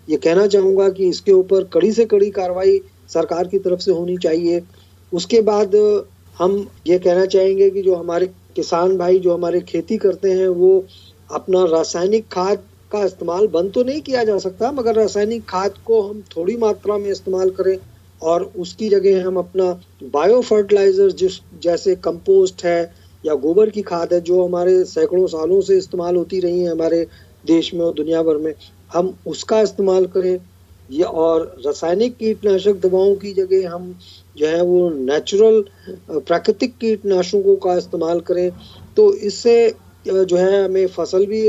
ये कहना चाहूँगा कि इसके ऊपर कड़ी से कड़ी कार्रवाई सरकार की तरफ़ से होनी चाहिए। उसके बाद हम ये कहना चाहेंगे कि जो हमारे किसान भाई, जो हमारे खेती करते हैं, वो अपना रासायनिक खाद का इस्तेमाल बंद तो नहीं किया जा सकता, मगर रासायनिक खाद को हम थोड़ी मात्रा में इस्तेमाल करें। और उसकी जगह हम अपना बायो फर्टिलाइज़र जिस, जैसे कंपोस्ट है या गोबर की खाद है, जो हमारे सैकड़ों सालों से इस्तेमाल होती रही है हमारे देश में और दुनिया भर में, हम उसका इस्तेमाल करें। ये और रासायनिक कीटनाशक दवाओं की जगह हम जो है वो नेचुरल प्राकृतिक कीटनाशकों का इस्तेमाल करें। तो इससे जो है हमें फ़सल भी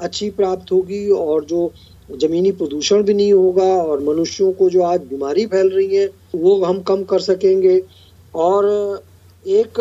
अच्छी प्राप्त होगी और जो जमीनी प्रदूषण भी नहीं होगा और मनुष्यों को जो आज बीमारी फैल रही है वो हम कम कर सकेंगे। और एक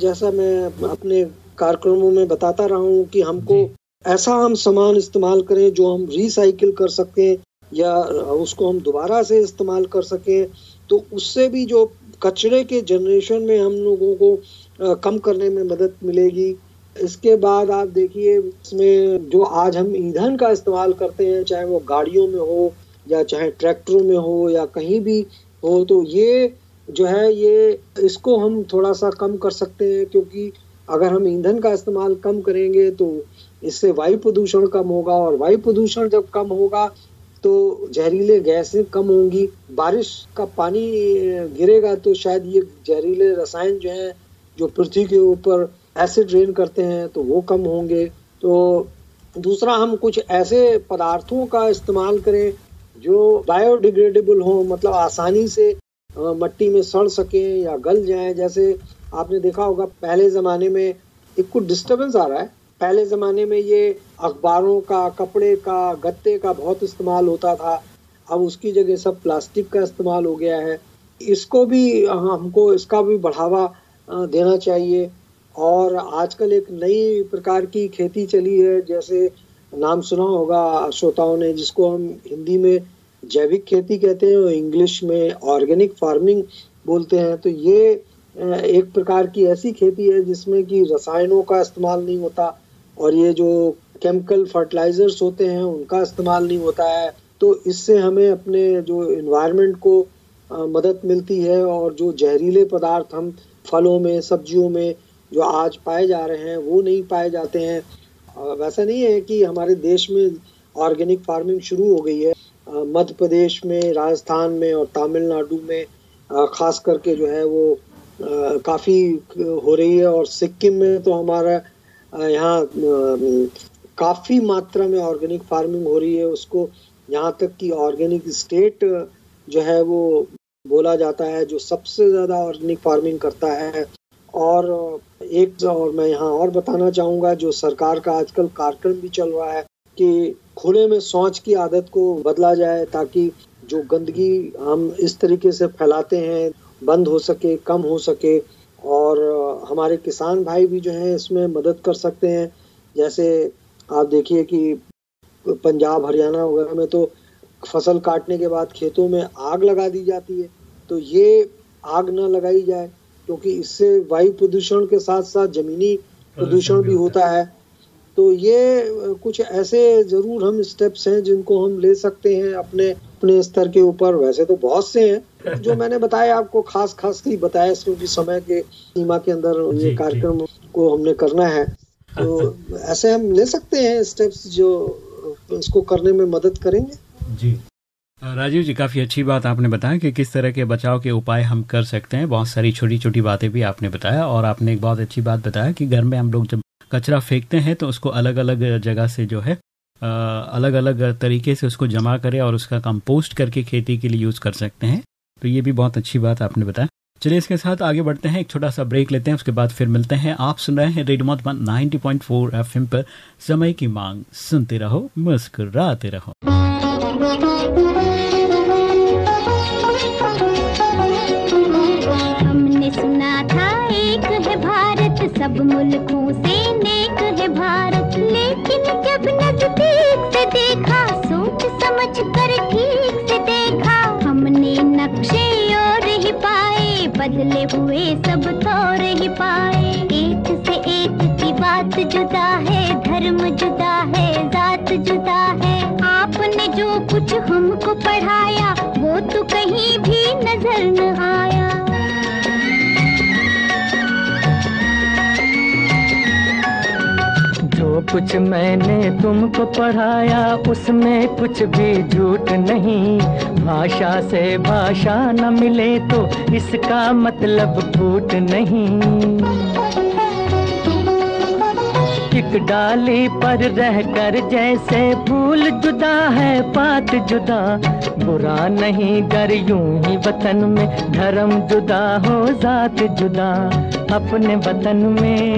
जैसा मैं अपने कार्यक्रमों में बताता रहा हूँ कि हमको ऐसा हम सामान इस्तेमाल करें जो हम रिसाइकिल कर सकें या उसको हम दोबारा से इस्तेमाल कर सकें तो उससे भी जो कचरे के जनरेशन में हम लोगों को कम करने में मदद मिलेगी। इसके बाद आप देखिए, इसमें जो आज हम ईंधन का इस्तेमाल करते हैं, चाहे वो गाड़ियों में हो या चाहे ट्रैक्टरों में हो या कहीं भी हो तो ये जो है, ये इसको हम थोड़ा सा कम कर सकते हैं, क्योंकि अगर हम ईंधन का इस्तेमाल कम करेंगे तो इससे वायु प्रदूषण कम होगा, और वायु प्रदूषण जब कम होगा तो जहरीले गैसें कम होंगी, बारिश का पानी गिरेगा तो शायद ये जहरीले रसायन जो हैं, जो पृथ्वी के ऊपर एसिड रेन करते हैं तो वो कम होंगे। तो दूसरा, हम कुछ ऐसे पदार्थों का इस्तेमाल करें जो बायोडिग्रेडेबल हो मतलब आसानी से मट्टी में सड़ सके या गल जाए। जैसे आपने देखा होगा, पहले ज़माने में एक कुछ डिस्टर्बेंस आ रहा है। पहले ज़माने में ये अखबारों का, कपड़े का, गत्ते का बहुत इस्तेमाल होता था। अब उसकी जगह सब प्लास्टिक का इस्तेमाल हो गया है। इसको भी हमको इसका भी बढ़ावा देना चाहिए। और आजकल एक नई प्रकार की खेती चली है, जैसे नाम सुना होगा श्रोताओं ने, जिसको हम हिंदी में जैविक खेती कहते हैं और इंग्लिश में ऑर्गेनिक फ़ार्मिंग बोलते हैं। तो ये एक प्रकार की ऐसी खेती है जिसमें कि रसायनों का इस्तेमाल नहीं होता और ये जो केमिकल फर्टिलाइजर्स होते हैं, उनका इस्तेमाल नहीं होता है। तो इससे हमें अपने जो इन्वायरमेंट को मदद मिलती है और जो जहरीले पदार्थ हम फलों में, सब्जियों में जो आज पाए जा रहे हैं, वो नहीं पाए जाते हैं। वैसा नहीं है कि हमारे देश में ऑर्गेनिक फ़ार्मिंग शुरू हो गई है। मध्य प्रदेश में, राजस्थान में और तमिलनाडु में खास करके जो है वो काफ़ी हो रही है और सिक्किम में तो हमारा यहाँ काफ़ी मात्रा में ऑर्गेनिक फ़ार्मिंग हो रही है। उसको यहाँ तक कि ऑर्गेनिक स्टेट, जो है वो बोला जाता है, जो सबसे ज़्यादा ऑर्गेनिक फ़ार्मिंग करता है। और, एक और मैं यहाँ और बताना चाहूँगा, जो सरकार का आजकल कार्यक्रम भी चल रहा है, कि खुले में शौच की आदत को बदला जाए, ताकि जो गंदगी हम इस तरीके से फैलाते हैं, बंद हो सके, कम हो सके, और, हमारे किसान भाई भी जो हैं, इसमें मदद कर सकते हैं। जैसे आप देखिए कि पंजाब, हरियाणा वगैरह में तो फ़सल काटने के बाद खेतों में आग लगा दी जाती है तो ये आग न लगाई जाए क्योंकि इससे वायु प्रदूषण के साथ साथ जमीनी प्रदूषण भी होता है। तो ये कुछ ऐसे ज़रूर हम स्टेप्स हैं जिनको हम ले सकते हैं अपने अपने स्तर के ऊपर। वैसे तो बहुत से हैं जो मैंने बताया आपको खास खास ही बताया क्योंकि समय के सीमा के अंदर ये कार्यक्रम को हमने करना है। तो ऐसे हम ले सकते हैं स्टेप्स जो इसको करने में मदद करेंगे। जी। राजीव जी, काफ़ी अच्छी बात आपने बताया कि किस तरह के बचाव के उपाय हम कर सकते हैं। बहुत सारी छोटी छोटी बातें भी आपने बताया और आपने एक बहुत अच्छी बात बताया कि घर में हम लोग जब कचरा फेंकते हैं तो उसको अलग अलग जगह से जो है अलग अलग तरीके से उसको जमा करें और उसका कंपोस्ट करके खेती के लिए यूज़ कर सकते हैं। तो ये भी बहुत अच्छी बात आपने बताया। चलिए, इसके साथ आगे बढ़ते हैं, एक छोटा सा ब्रेक लेते हैं, उसके बाद फिर मिलते हैं। आप सुन रहे हैं रेडियो मधुबन 90.4 एफएम पर। समय की मांग, सुनते रहो, मुस्कुराते रहो। हमने सुना था, एक है भारत, सब मुल्कों से नेक है भारत। लेकिन जब नज़दीक से देखा, सोच समझ कर ठीक से देखा, हमने नक्शे और ही पाए, बदले हुए सब तौर ही पाए। एक से एक की बात जुदा है, धर्म जुदा है, जात जुदा है। जो कुछ हमको पढ़ाया, वो तो कहीं भी नज़र न आया। जो कुछ मैंने तुमको पढ़ाया, उसमें कुछ भी झूठ नहीं। भाषा से भाषा न मिले तो इसका मतलब फूट नहीं। एक डाली पर रहकर जैसे फूल जुदा है, पात जुदा। बुरा नहीं गर यूँ ही वतन में धर्म जुदा हो, जात जुदा। अपने वतन में।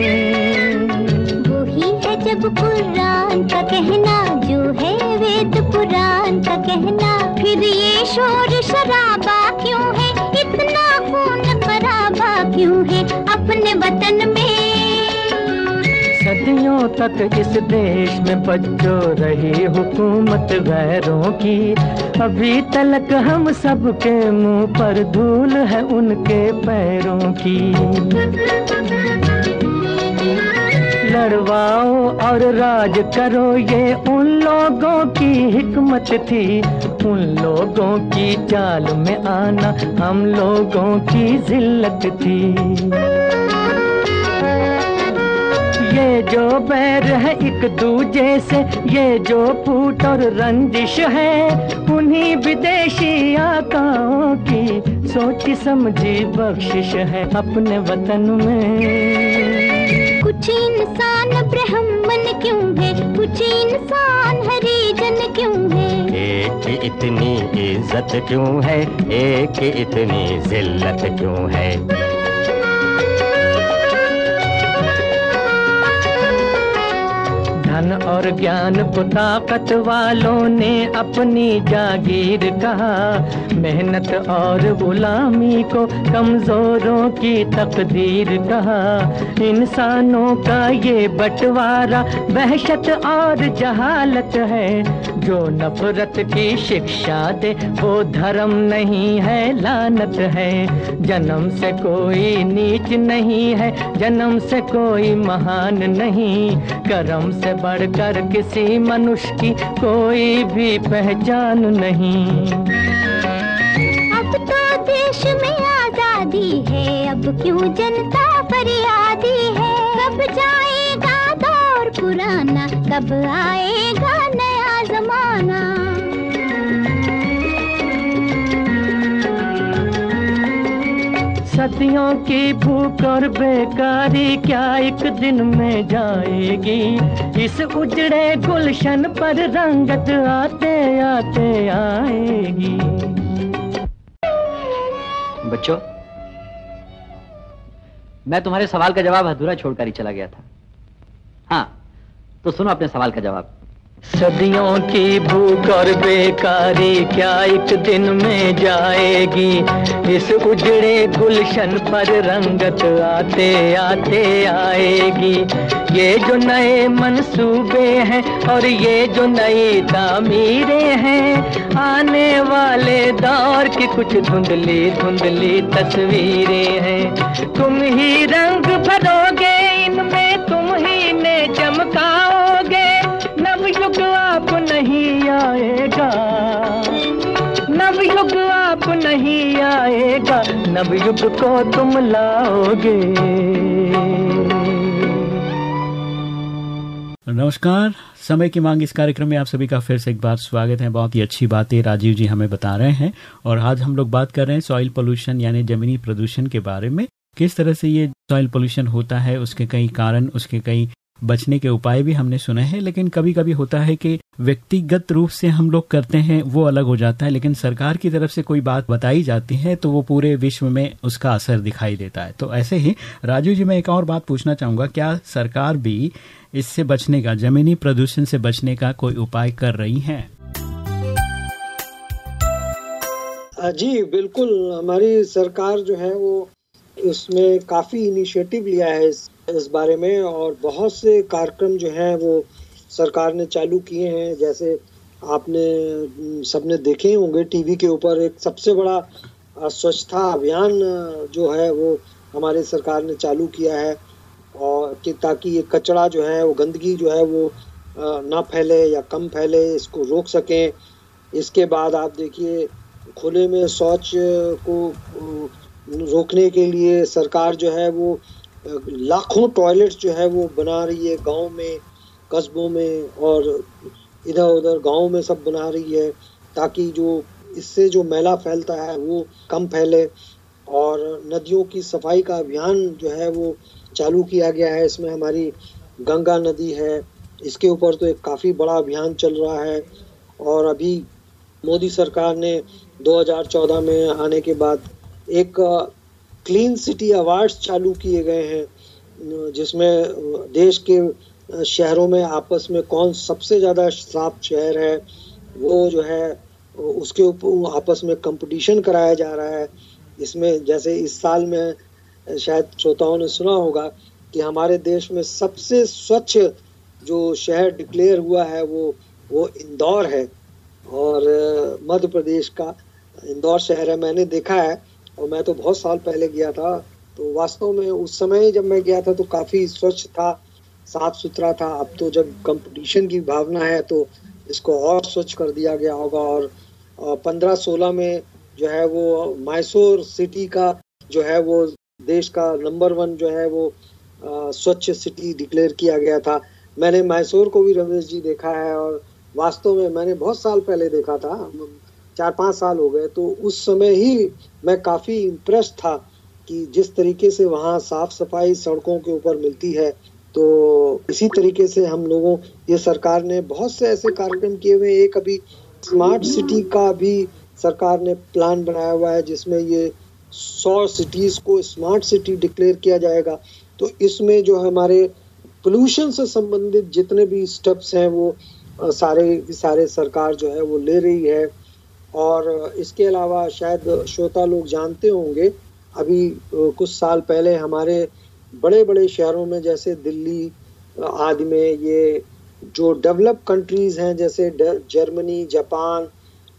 वही है जब कुरान का कहना, जो है वेद पुराण का कहना। फिर ये शोर शराबा क्यों है? इतना खून खराबा क्यों है? अपने वतन में। सदियों तक इस देश में बच्चों रही हुकूमत गैरों की। अभी तलक हम सबके मुँह पर धूल है उनके पैरों की। लड़वाओ और राज करो ये उन लोगों की हिकमत थी। उन लोगों की चाल में आना हम लोगों की जिल्लत थी। ये जो बैर है एक दूजे से ये जो फूट और रंजिश है उन्हीं विदेशी आकाओं की सोची समझी बख्शिश है अपने वतन में। कुछ इंसान ब्राह्मण क्यों है? कुछ इंसान हरिजन क्यों है? एक इतनी इज़्ज़त क्यों है? एक इतनी जिल्लत क्यों है? और ज्ञान को ताकत वालों ने अपनी जागीर कहा। मेहनत और गुलामी को कमजोरों की तकदीर कहा। इंसानों का ये बंटवारा वहशत और जहालत है। जो नफरत की शिक्षा दे, वो धर्म नहीं है, लानत है। जन्म से कोई नीच नहीं है, जन्म से कोई महान नहीं। कर्म से बढ़कर किसी मनुष्य की कोई भी पहचान नहीं। अब तो देश में आज़ादी है, अब क्यों जनता फरियादी है? कब जाएगा दौर पुराना, कब आएगा नया जमाना? सदियों की भूख और बेकारी क्या एक दिन में जाएगी? इस उजड़े गुलशन पर रंगत आते आते आएगी। बच्चों, मैं तुम्हारे सवाल का जवाब अधूरा छोड़कर ही चला गया था। हाँ तो सुनो अपने सवाल का जवाब। सदियों की भूख और बेकारी क्या एक दिन में जाएगी? इस उजड़े गुलशन पर रंगत आते आते आएगी। ये जो नए मंसूबे हैं और ये जो नई तामीरें हैं, आने वाले दौर की कुछ धुंधली धुंधली तस्वीरें हैं। तुम ही रंग भरोगे इनमें, तुम ही ने चमकाओगे आएगा नवयुग को तुम लाओगे। नमस्कार, समय की मांग इस कार्यक्रम में आप सभी का फिर से एक बार स्वागत है। बहुत ही अच्छी बातें राजीव जी हमें बता रहे हैं और आज हम लोग बात कर रहे हैं सॉइल पोल्यूशन यानी जमीनी प्रदूषण के बारे में। किस तरह से ये सॉइल पोल्यूशन होता है, उसके कई कारण, उसके कई बचने के उपाय भी हमने सुने हैं लेकिन कभी कभी होता है कि व्यक्तिगत रूप से हम लोग करते हैं वो अलग हो जाता है लेकिन सरकार की तरफ़ से कोई बात बताई जाती है तो वो पूरे विश्व में उसका असर दिखाई देता है। तो ऐसे ही राजू जी मैं एक और बात पूछना चाहूँगा क्या सरकार भी इससे बचने का जमीनी प्रदूषण से बचने का कोई उपाय कर रही है? जी बिल्कुल हमारी सरकार जो है वो उसमें काफ़ी इनिशिएटिव लिया है इस, इस बारे में और बहुत से कार्यक्रम जो हैं वो सरकार ने चालू किए हैं। जैसे आपने सबने देखे होंगे टीवी के ऊपर एक सबसे बड़ा स्वच्छता अभियान जो है वो हमारे सरकार ने चालू किया है। और कि ताकि ये कचरा जो है, वो गंदगी जो है वो ना फैले या कम फैले, इसको रोक सकें। इसके बाद आप देखिए, खुले में शौच को रोकने के लिए सरकार जो है वो लाखों टॉयलेट्स जो है वो बना रही है गाँव में, कस्बों में और इधर उधर गाँव में सब बना रही है ताकि जो इससे जो मैला फैलता है वो कम फैले और नदियों की सफ़ाई का अभियान जो है वो चालू किया गया है। इसमें हमारी गंगा नदी है, इसके ऊपर तो एक काफ़ी बड़ा अभियान चल रहा है और अभी मोदी सरकार ने 2014 में आने के बाद एक क्लीन सिटी अवार्ड्स चालू किए गए हैं, जिसमें देश के शहरों में आपस में कौन सबसे ज़्यादा साफ़ शहर है, वो जो है, उसके ऊपर आपस में कंपटीशन कराया जा रहा है। इसमें जैसे इस साल में शायद श्रोताओं ने सुना होगा कि हमारे देश में सबसे स्वच्छ जो शहर डिक्लेयर हुआ है, वो वो इंदौर है। और मध्य प्रदेश का इंदौर शहर है, मैंने देखा है। और मैं तो बहुत साल पहले गया था तो वास्तव में उस समय जब मैं गया था तो काफ़ी स्वच्छ था, साफ़ सुथरा था। अब तो जब कंपटीशन की भावना है तो इसको और स्वच्छ कर दिया गया होगा और पंद्रह सोलह में जो है वो मैसूर सिटी का जो है वो देश का नंबर वन जो है वो स्वच्छ सिटी डिक्लेयर किया गया था। मैंने मैसूर को भी रमेश जी देखा है और वास्तव में मैंने बहुत साल पहले देखा था। चार पाँच साल हो गए तो उस समय ही मैं काफ़ी इम्प्रेस था कि जिस तरीके से वहाँ साफ़ सफ़ाई सड़कों के ऊपर मिलती है तो इसी तरीके से हम लोगों, ये सरकार ने बहुत से ऐसे कार्यक्रम किए हुए एक अभी स्मार्ट सिटी का भी सरकार ने प्लान बनाया हुआ है, जिसमें ये सौ सिटीज़ को स्मार्ट सिटी डिक्लेयर किया जाएगा। तो इसमें जो हमारे पोल्यूशन से संबंधित जितने भी स्टेप्स हैं, वो, सारे सारे सरकार जो है, वो ले रही है। और इसके अलावा शायद श्रोता लोग जानते होंगे, अभी कुछ साल पहले हमारे बड़े बड़े शहरों में जैसे दिल्ली आदि में ये जो डेवलप कंट्रीज़ हैं, जैसे जर्मनी, जापान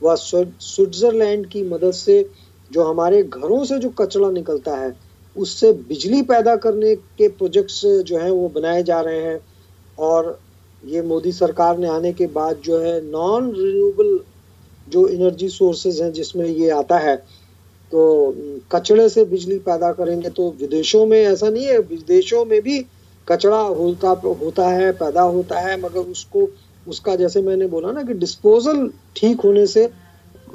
व स्विट्ज़रलैंड की मदद से जो हमारे घरों से जो कचरा निकलता है, उससे बिजली पैदा करने के प्रोजेक्ट्स जो हैं, वो बनाए जा रहे हैं। और ये मोदी सरकार ने आने के बाद जो है नॉन रिन्यूएबल जो एनर्जी सोर्सेज हैं जिसमें ये आता है तो कचड़े से बिजली पैदा करेंगे तो विदेशों में ऐसा नहीं है, विदेशों में भी कचरा होता होता है, पैदा होता है, मगर उसको, उसका जैसे मैंने बोला ना कि डिस्पोजल ठीक होने से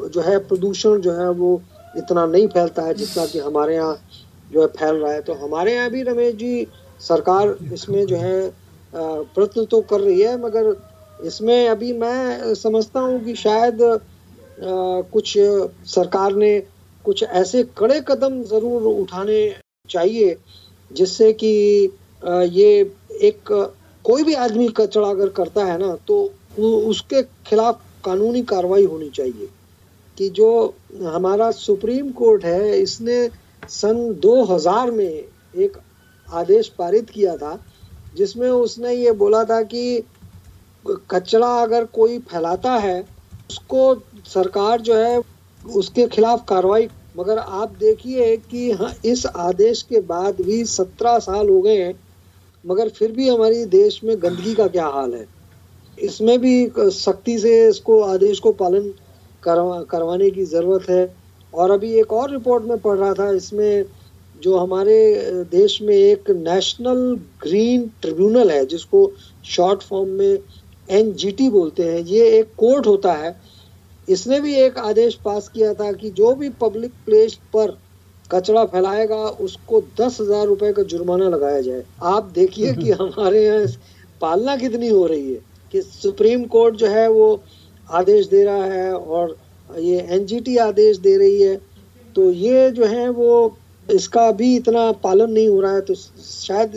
जो है प्रदूषण जो है वो इतना नहीं फैलता है जितना कि हमारे यहाँ जो है फैल रहा है। तो हमारे यहाँ भी रमेश जी, सरकार इसमें जो है प्रयत्न तो कर रही है, मगर इसमें अभी मैं समझता हूँ कि शायद कुछ सरकार ने कुछ ऐसे कड़े कदम ज़रूर उठाने चाहिए, जिससे कि ये एक कोई भी आदमी कचरा अगर करता है ना तो उसके खिलाफ कानूनी कार्रवाई होनी चाहिए। कि जो हमारा सुप्रीम कोर्ट है, इसने सन 2000 में एक आदेश पारित किया था, जिसमें उसने ये बोला था कि कचरा अगर कोई फैलाता है, उसको सरकार जो है, उसके खिलाफ कार्रवाई, मगर आप देखिए कि हाँ इस आदेश के बाद भी सत्रह साल हो गए हैं, मगर फिर भी हमारी देश में गंदगी का क्या हाल है? इसमें भी सख्ती से इसको, आदेश को पालन करवा, करवाने की ज़रूरत है। और अभी एक और रिपोर्ट में पढ़ रहा था, इसमें जो हमारे देश में एक नेशनल ग्रीन ट्रिब्यूनल है, जिसको शॉर्ट फॉर्म में एनजीटी बोलते हैं, ये एक कोर्ट होता है इसने भी एक आदेश पास किया था कि जो भी पब्लिक प्लेस पर कचरा फैलाएगा उसको दस हज़ार रुपए का जुर्माना लगाया जाए। आप देखिए कि हमारे यहाँ पालना कितनी हो रही है कि सुप्रीम कोर्ट जो है वो आदेश दे रहा है और ये एनजीटी आदेश दे रही है। तो ये जो है वो इसका भी इतना पालन नहीं हो रहा है। तो शायद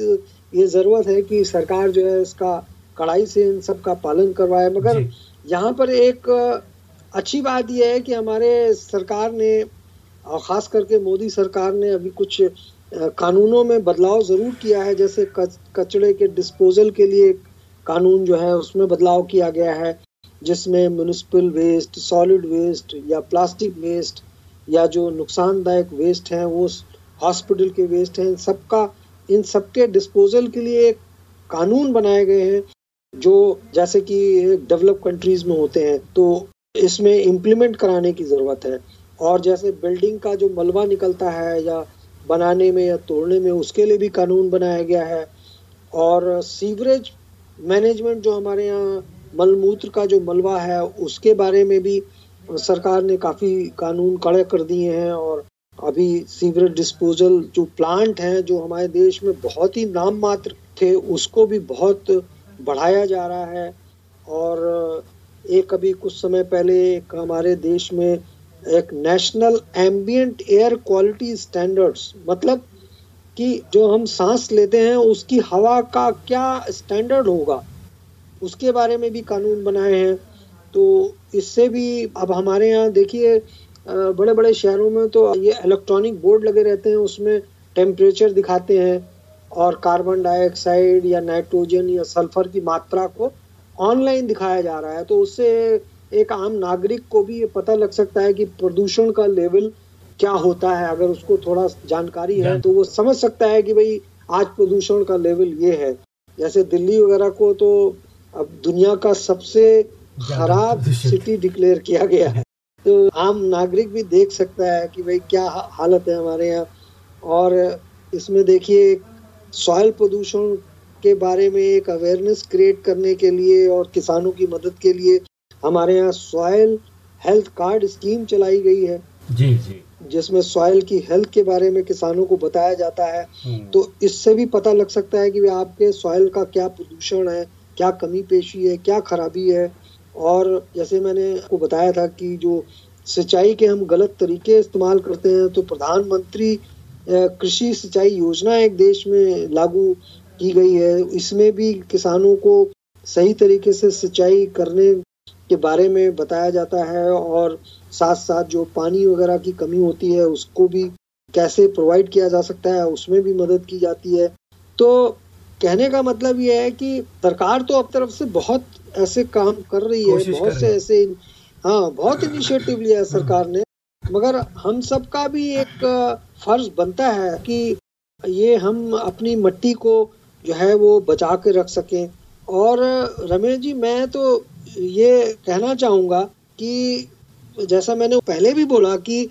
ये ज़रूरत है कि सरकार जो है इसका कड़ाई से इन सब का पालन करवाए। मगर यहाँ पर एक अच्छी बात यह है कि हमारे सरकार ने, और ख़ास करके मोदी सरकार ने अभी कुछ कानूनों में बदलाव ज़रूर किया है। जैसे कचड़े के डिस्पोजल के लिए कानून जो है, उसमें बदलाव किया गया है, जिसमें म्यूनिसिपल वेस्ट सॉलिड वेस्ट या प्लास्टिक वेस्ट या जो नुकसानदायक वेस्ट हैं, वो हॉस्पिटल के वेस्ट हैं सबका, इन सबके डिस्पोजल के लिए एक कानून बनाए गए हैं, जो जैसे कि डेवलप कंट्रीज़ में होते हैं। तो इसमें इम्प्लीमेंट कराने की ज़रूरत है। और जैसे बिल्डिंग का जो मलबा निकलता है या बनाने में या तोड़ने में, उसके लिए भी कानून बनाया गया है। और सीवरेज मैनेजमेंट जो हमारे यहाँ मलमूत्र का जो मलबा है, उसके बारे में भी सरकार ने काफ़ी कानून कड़े कर दिए हैं। और अभी सीवरेज डिस्पोजल जो प्लांट हैं, जो हमारे देश में बहुत ही नाम मात्र थे, उसको भी बहुत बढ़ाया जा रहा है। और एक अभी कुछ समय पहले एक हमारे देश में एक national ambient air quality standards मतलब कि जो हम सांस लेते हैं, उसकी हवा का क्या स्टैंडर्ड होगा? उसके बारे में भी कानून बनाए हैं। तो इससे भी अब हमारे यहाँ देखिए बड़े बड़े शहरों में तो ये इलेक्ट्रॉनिक बोर्ड लगे रहते हैं, उसमें टेम्परेचर दिखाते हैं और कार्बन डाइऑक्साइड या नाइट्रोजन या सल्फ़र की मात्रा को ऑनलाइन दिखाया जा रहा है तो उससे एक आम नागरिक को भी ये पता लग सकता है कि प्रदूषण का लेवल क्या होता है। अगर उसको थोड़ा जानकारी है तो वो समझ सकता है कि भाई आज प्रदूषण का लेवल ये है। जैसे दिल्ली वगैरह को तो अब दुनिया का सबसे खराब सिटी डिक्लेयर किया गया है। तो आम नागरिक भी देख सकता है कि भाई क्या हालत है हमारे यहाँ। और इसमें देखिए सॉयल प्रदूषण के बारे में एक अवेयरनेस क्रिएट करने के लिए और किसानों की मदद के लिए हमारे यहाँ सॉयल हेल्थ कार्ड स्कीम चलाई गई है। जी जी। जिसमें सॉयल की हेल्थ के बारे में किसानों को बताया जाता है। हम्म। तो इससे भी पता लग सकता है कि आपके सॉयल का क्या प्रदूषण है क्या कमी पेशी है क्या खराबी है। और जैसे मैंने आपको बताया था कि जो सिंचाई के हम गलत तरीके इस्तेमाल करते हैं तो प्रधानमंत्री कृषि सिंचाई योजना एक देश में लागू की गई है। इसमें भी किसानों को सही तरीके से सिंचाई करने के बारे में बताया जाता है और साथ साथ जो पानी वगैरह की कमी होती है उसको भी कैसे प्रोवाइड किया जा सकता है उसमें भी मदद की जाती है। तो कहने का मतलब यह है कि सरकार तो अब तरफ़ से बहुत ऐसे काम कर रही है बहुत से ऐसे हाँ बहुत इनिशिएटिव लिया है। सरकार ने। मगर हम सबका भी एक फ़र्ज़ बनता है कि ये हम अपनी मट्टी को जो है वो बचा के रख सकें। और रमेश जी मैं तो ये कहना चाहूँगा कि जैसा मैंने पहले भी बोला कि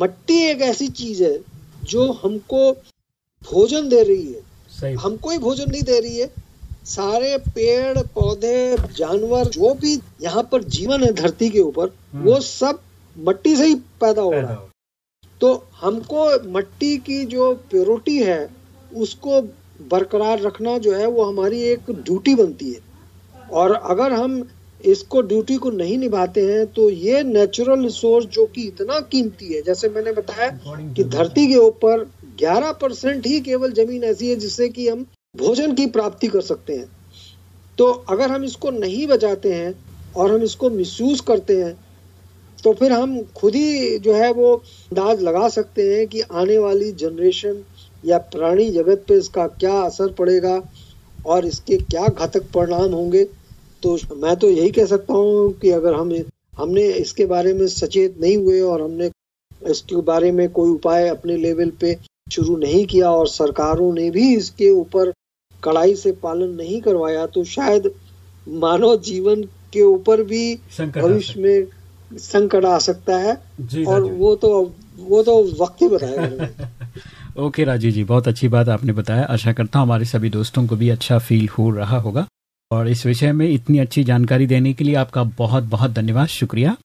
मट्टी एक ऐसी चीज़ है जो हमको भोजन दे रही है। सही। हमको ही भोजन नहीं दे रही है। सारे पेड़ पौधे जानवर जो भी यहाँ पर जीवन है धरती के ऊपर हम्म। वो सब मट्टी से ही पैदा हो रहा है। तो हमको मट्टी की जो प्योरिटी है उसको बरकरार रखना जो है वो हमारी एक ड्यूटी बनती है। और अगर हम इसको ड्यूटी को नहीं निभाते हैं तो ये नेचुरल रिसोर्स जो कि इतना कीमती है जैसे मैंने बताया कि धरती के ऊपर 11 परसेंट ही केवल ज़मीन ऐसी है जिससे कि हम भोजन की प्राप्ति कर सकते हैं। तो अगर हम इसको नहीं बचाते हैं और हम इसको मिसयूज करते हैं तो फिर हम खुद ही जो है वो अंदाज लगा सकते हैं कि आने वाली जनरेशन या प्राणी जगत पे इसका क्या असर पड़ेगा और इसके क्या घातक परिणाम होंगे? तो मैं तो यही कह सकता हूँ कि अगर हम हमने इसके बारे में सचेत नहीं हुए और हमने इसके बारे में कोई उपाय अपने लेवल पे शुरू नहीं किया और सरकारों ने भी इसके ऊपर कड़ाई से पालन नहीं करवाया तो शायद मानव जीवन के ऊपर भी भविष्य में संकट आ सकता है। और वो तो वो तो वक्त ही बताएगा। ओके राजीव जी बहुत अच्छी बात आपने बताया। आशा करता हूँ हमारे सभी दोस्तों को भी अच्छा फील हो रहा होगा। और इस विषय में इतनी अच्छी जानकारी देने के लिए आपका बहुत बहुत धन्यवाद, शुक्रिया।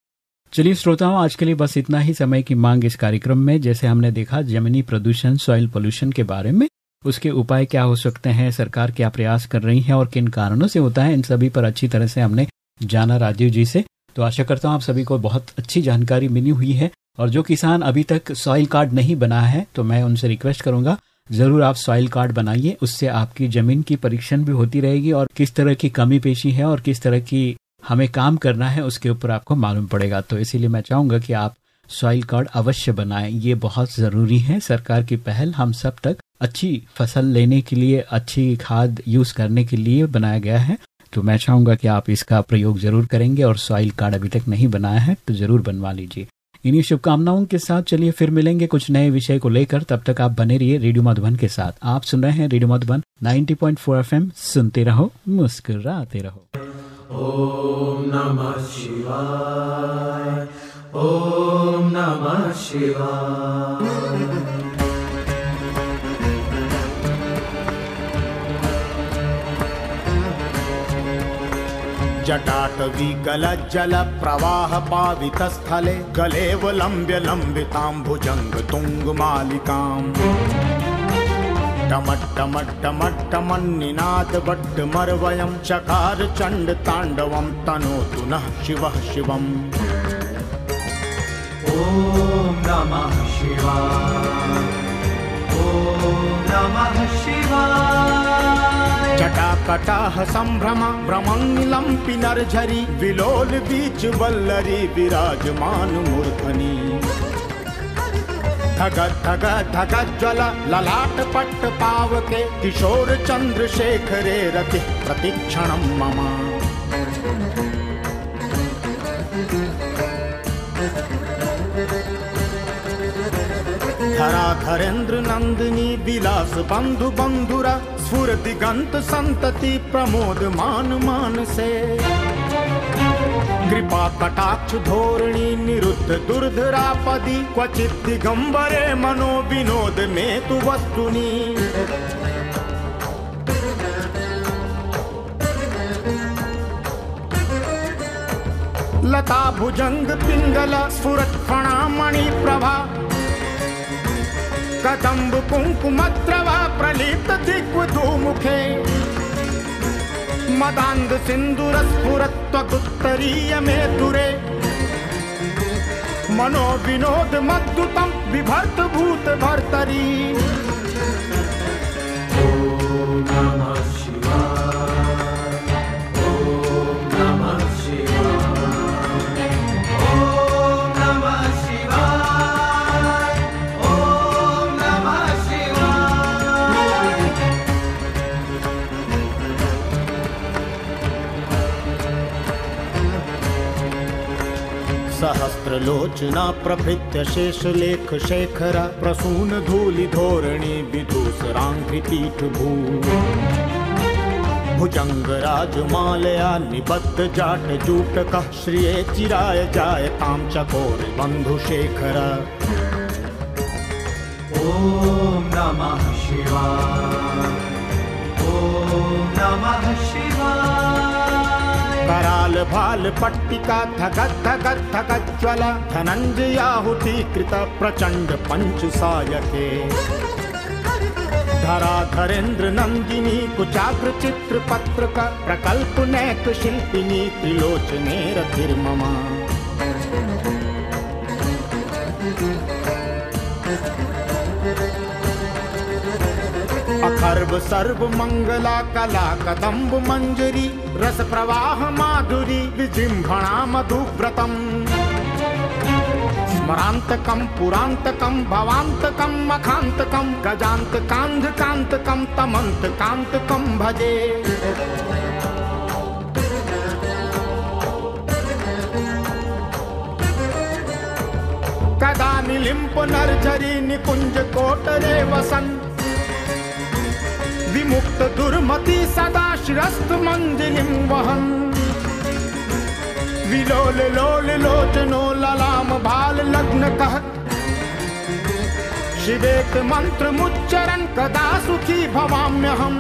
चलिए, श्रोताओं, आज के लिए बस इतना ही। समय की मांग इस कार्यक्रम में, जैसे हमने देखा, जमीनी प्रदूषण सॉइल पोल्यूशन के बारे में। उसके उपाय क्या हो सकते हैं, सरकार क्या प्रयास कर रही है और किन कारणों से होता है, इन सभी पर अच्छी तरह से हमने जाना राजीव जी से। तो आशा करता हूँ आप सभी को बहुत अच्छी जानकारी मिली हुई है। और जो किसान अभी तक सॉइल कार्ड नहीं बना है तो मैं उनसे रिक्वेस्ट करूँगा, ज़रूर आप सॉइल कार्ड बनाइए, उससे आपकी ज़मीन की परीक्षण भी होती रहेगी और किस तरह की कमी पेशी है और किस तरह की हमें काम करना है, उसके ऊपर आपको मालूम पड़ेगा। तो इसीलिए मैं चाहूँगा कि आप सॉइल कार्ड अवश्य बनाएँ। ये बहुत ज़रूरी है। सरकार की पहल हम सब तक अच्छी फ़सल लेने के लिए, अच्छी खाद यूज़ करने के लिए बनाया गया है। तो मैं चाहूँगा कि आप इसका प्रयोग ज़रूर करेंगे और सॉइल कार्ड अभी तक नहीं बनाया है तो ज़रूर बनवा लीजिए। इन्हीं शुभकामनाओं के साथ चलिए फिर मिलेंगे कुछ नए विषय को लेकर। तब तक आप बने रहिए रेडियो मधुबन के साथ। आप सुन रहे हैं रेडियो मधुबन 90.4 पॉइंट सुनते रहो, मुस्कुराते रहो। ओम नमः शिवाय, ओम नमः शिवाय। जटाटविकलजलप्रवाहपावितस्थले गलेवलम्ब्य लम्बितां भुजङ्गतुङ्गमालिकां टमड्टमट्टमट्टमन्निनाथबट्टमरवयं चकारचण्डताण्डवं तनोतु नः शिवः शिवम्। ॐ नमः शिवा ॐ नमः शिवा जटाकटाह सम्भ्रम भ्रमङ्गिलम्पि नर्झरि विलोल बीच वल्लरी, विराजमान मूर्धनि धग धग धग ज्वल, ललाट पट्ट पावके, किशोर चन्द्रशेखरे रति प्रतिक्षणं मम। धरा धरेन्द्र नन्दिनी विलास बन्धु बन्धुरा स्फुर दिगन्त सन्तति प्रमोद मान मानसे कृपा कटाक्ष धोरणी निरुद्ध दुर्धरापदि क्वचित् दिगम्बरे मनो विनोद मे तु वस्तुनि। लता भुजङ्ग पिङ्गल स्फुरत् फणामणि प्रभा कदम्ब कुङ्कुमद्रवा प्रलिप्त दिग्वधूमुखे मदान्ध सिंदूर मे दुरे मनो विनोद मद्दुतं विभर्त भूत भर्तरी सहस्रलोचना प्रभृत्य शेषलेख शेखर प्रसून धूलि धोरणी विदूसराङ्घ्रिपीठ भू भुजङ्ग राजमालया निबद्ध जाट जूटकः श्रिये चिराय जायतां चकोर बन्धुशेखर ॐ नमः शिवाय ॐ नमः शिवाय। कराल भाल पट्टिका धगत् धगत् धगत् ज्वल। पंच प्रचण्ड पञ्चसायके धराधरेन्द्र नंदिनी कुचाग्र चित्र पत्रक प्रकल्प नैक शिल्पिनी त्रिलोचने रतिर्ममा अखर्व सर्व मंगला कला कदम्ब मंजरी रस प्रवाह माधुरी विजृंभणा मधुव्रतम्। स्मरान्तकं पुरान्तकं भवान्तकं मखान्तकं गजान्तकान्धकान्तकं तमन्तकान्तकं भजे। कदा निलिम्प नर्झरी निकुञ्ज कोटरे वसन् विमुक्त दुर्मति सदा श्रस्त मंजिलिं वहन। विलोल लोल लोचनो ललाम भाल लग्न कह शिवेक मंत्र मुच्चरण कदा सुखी भवाम्यहम्।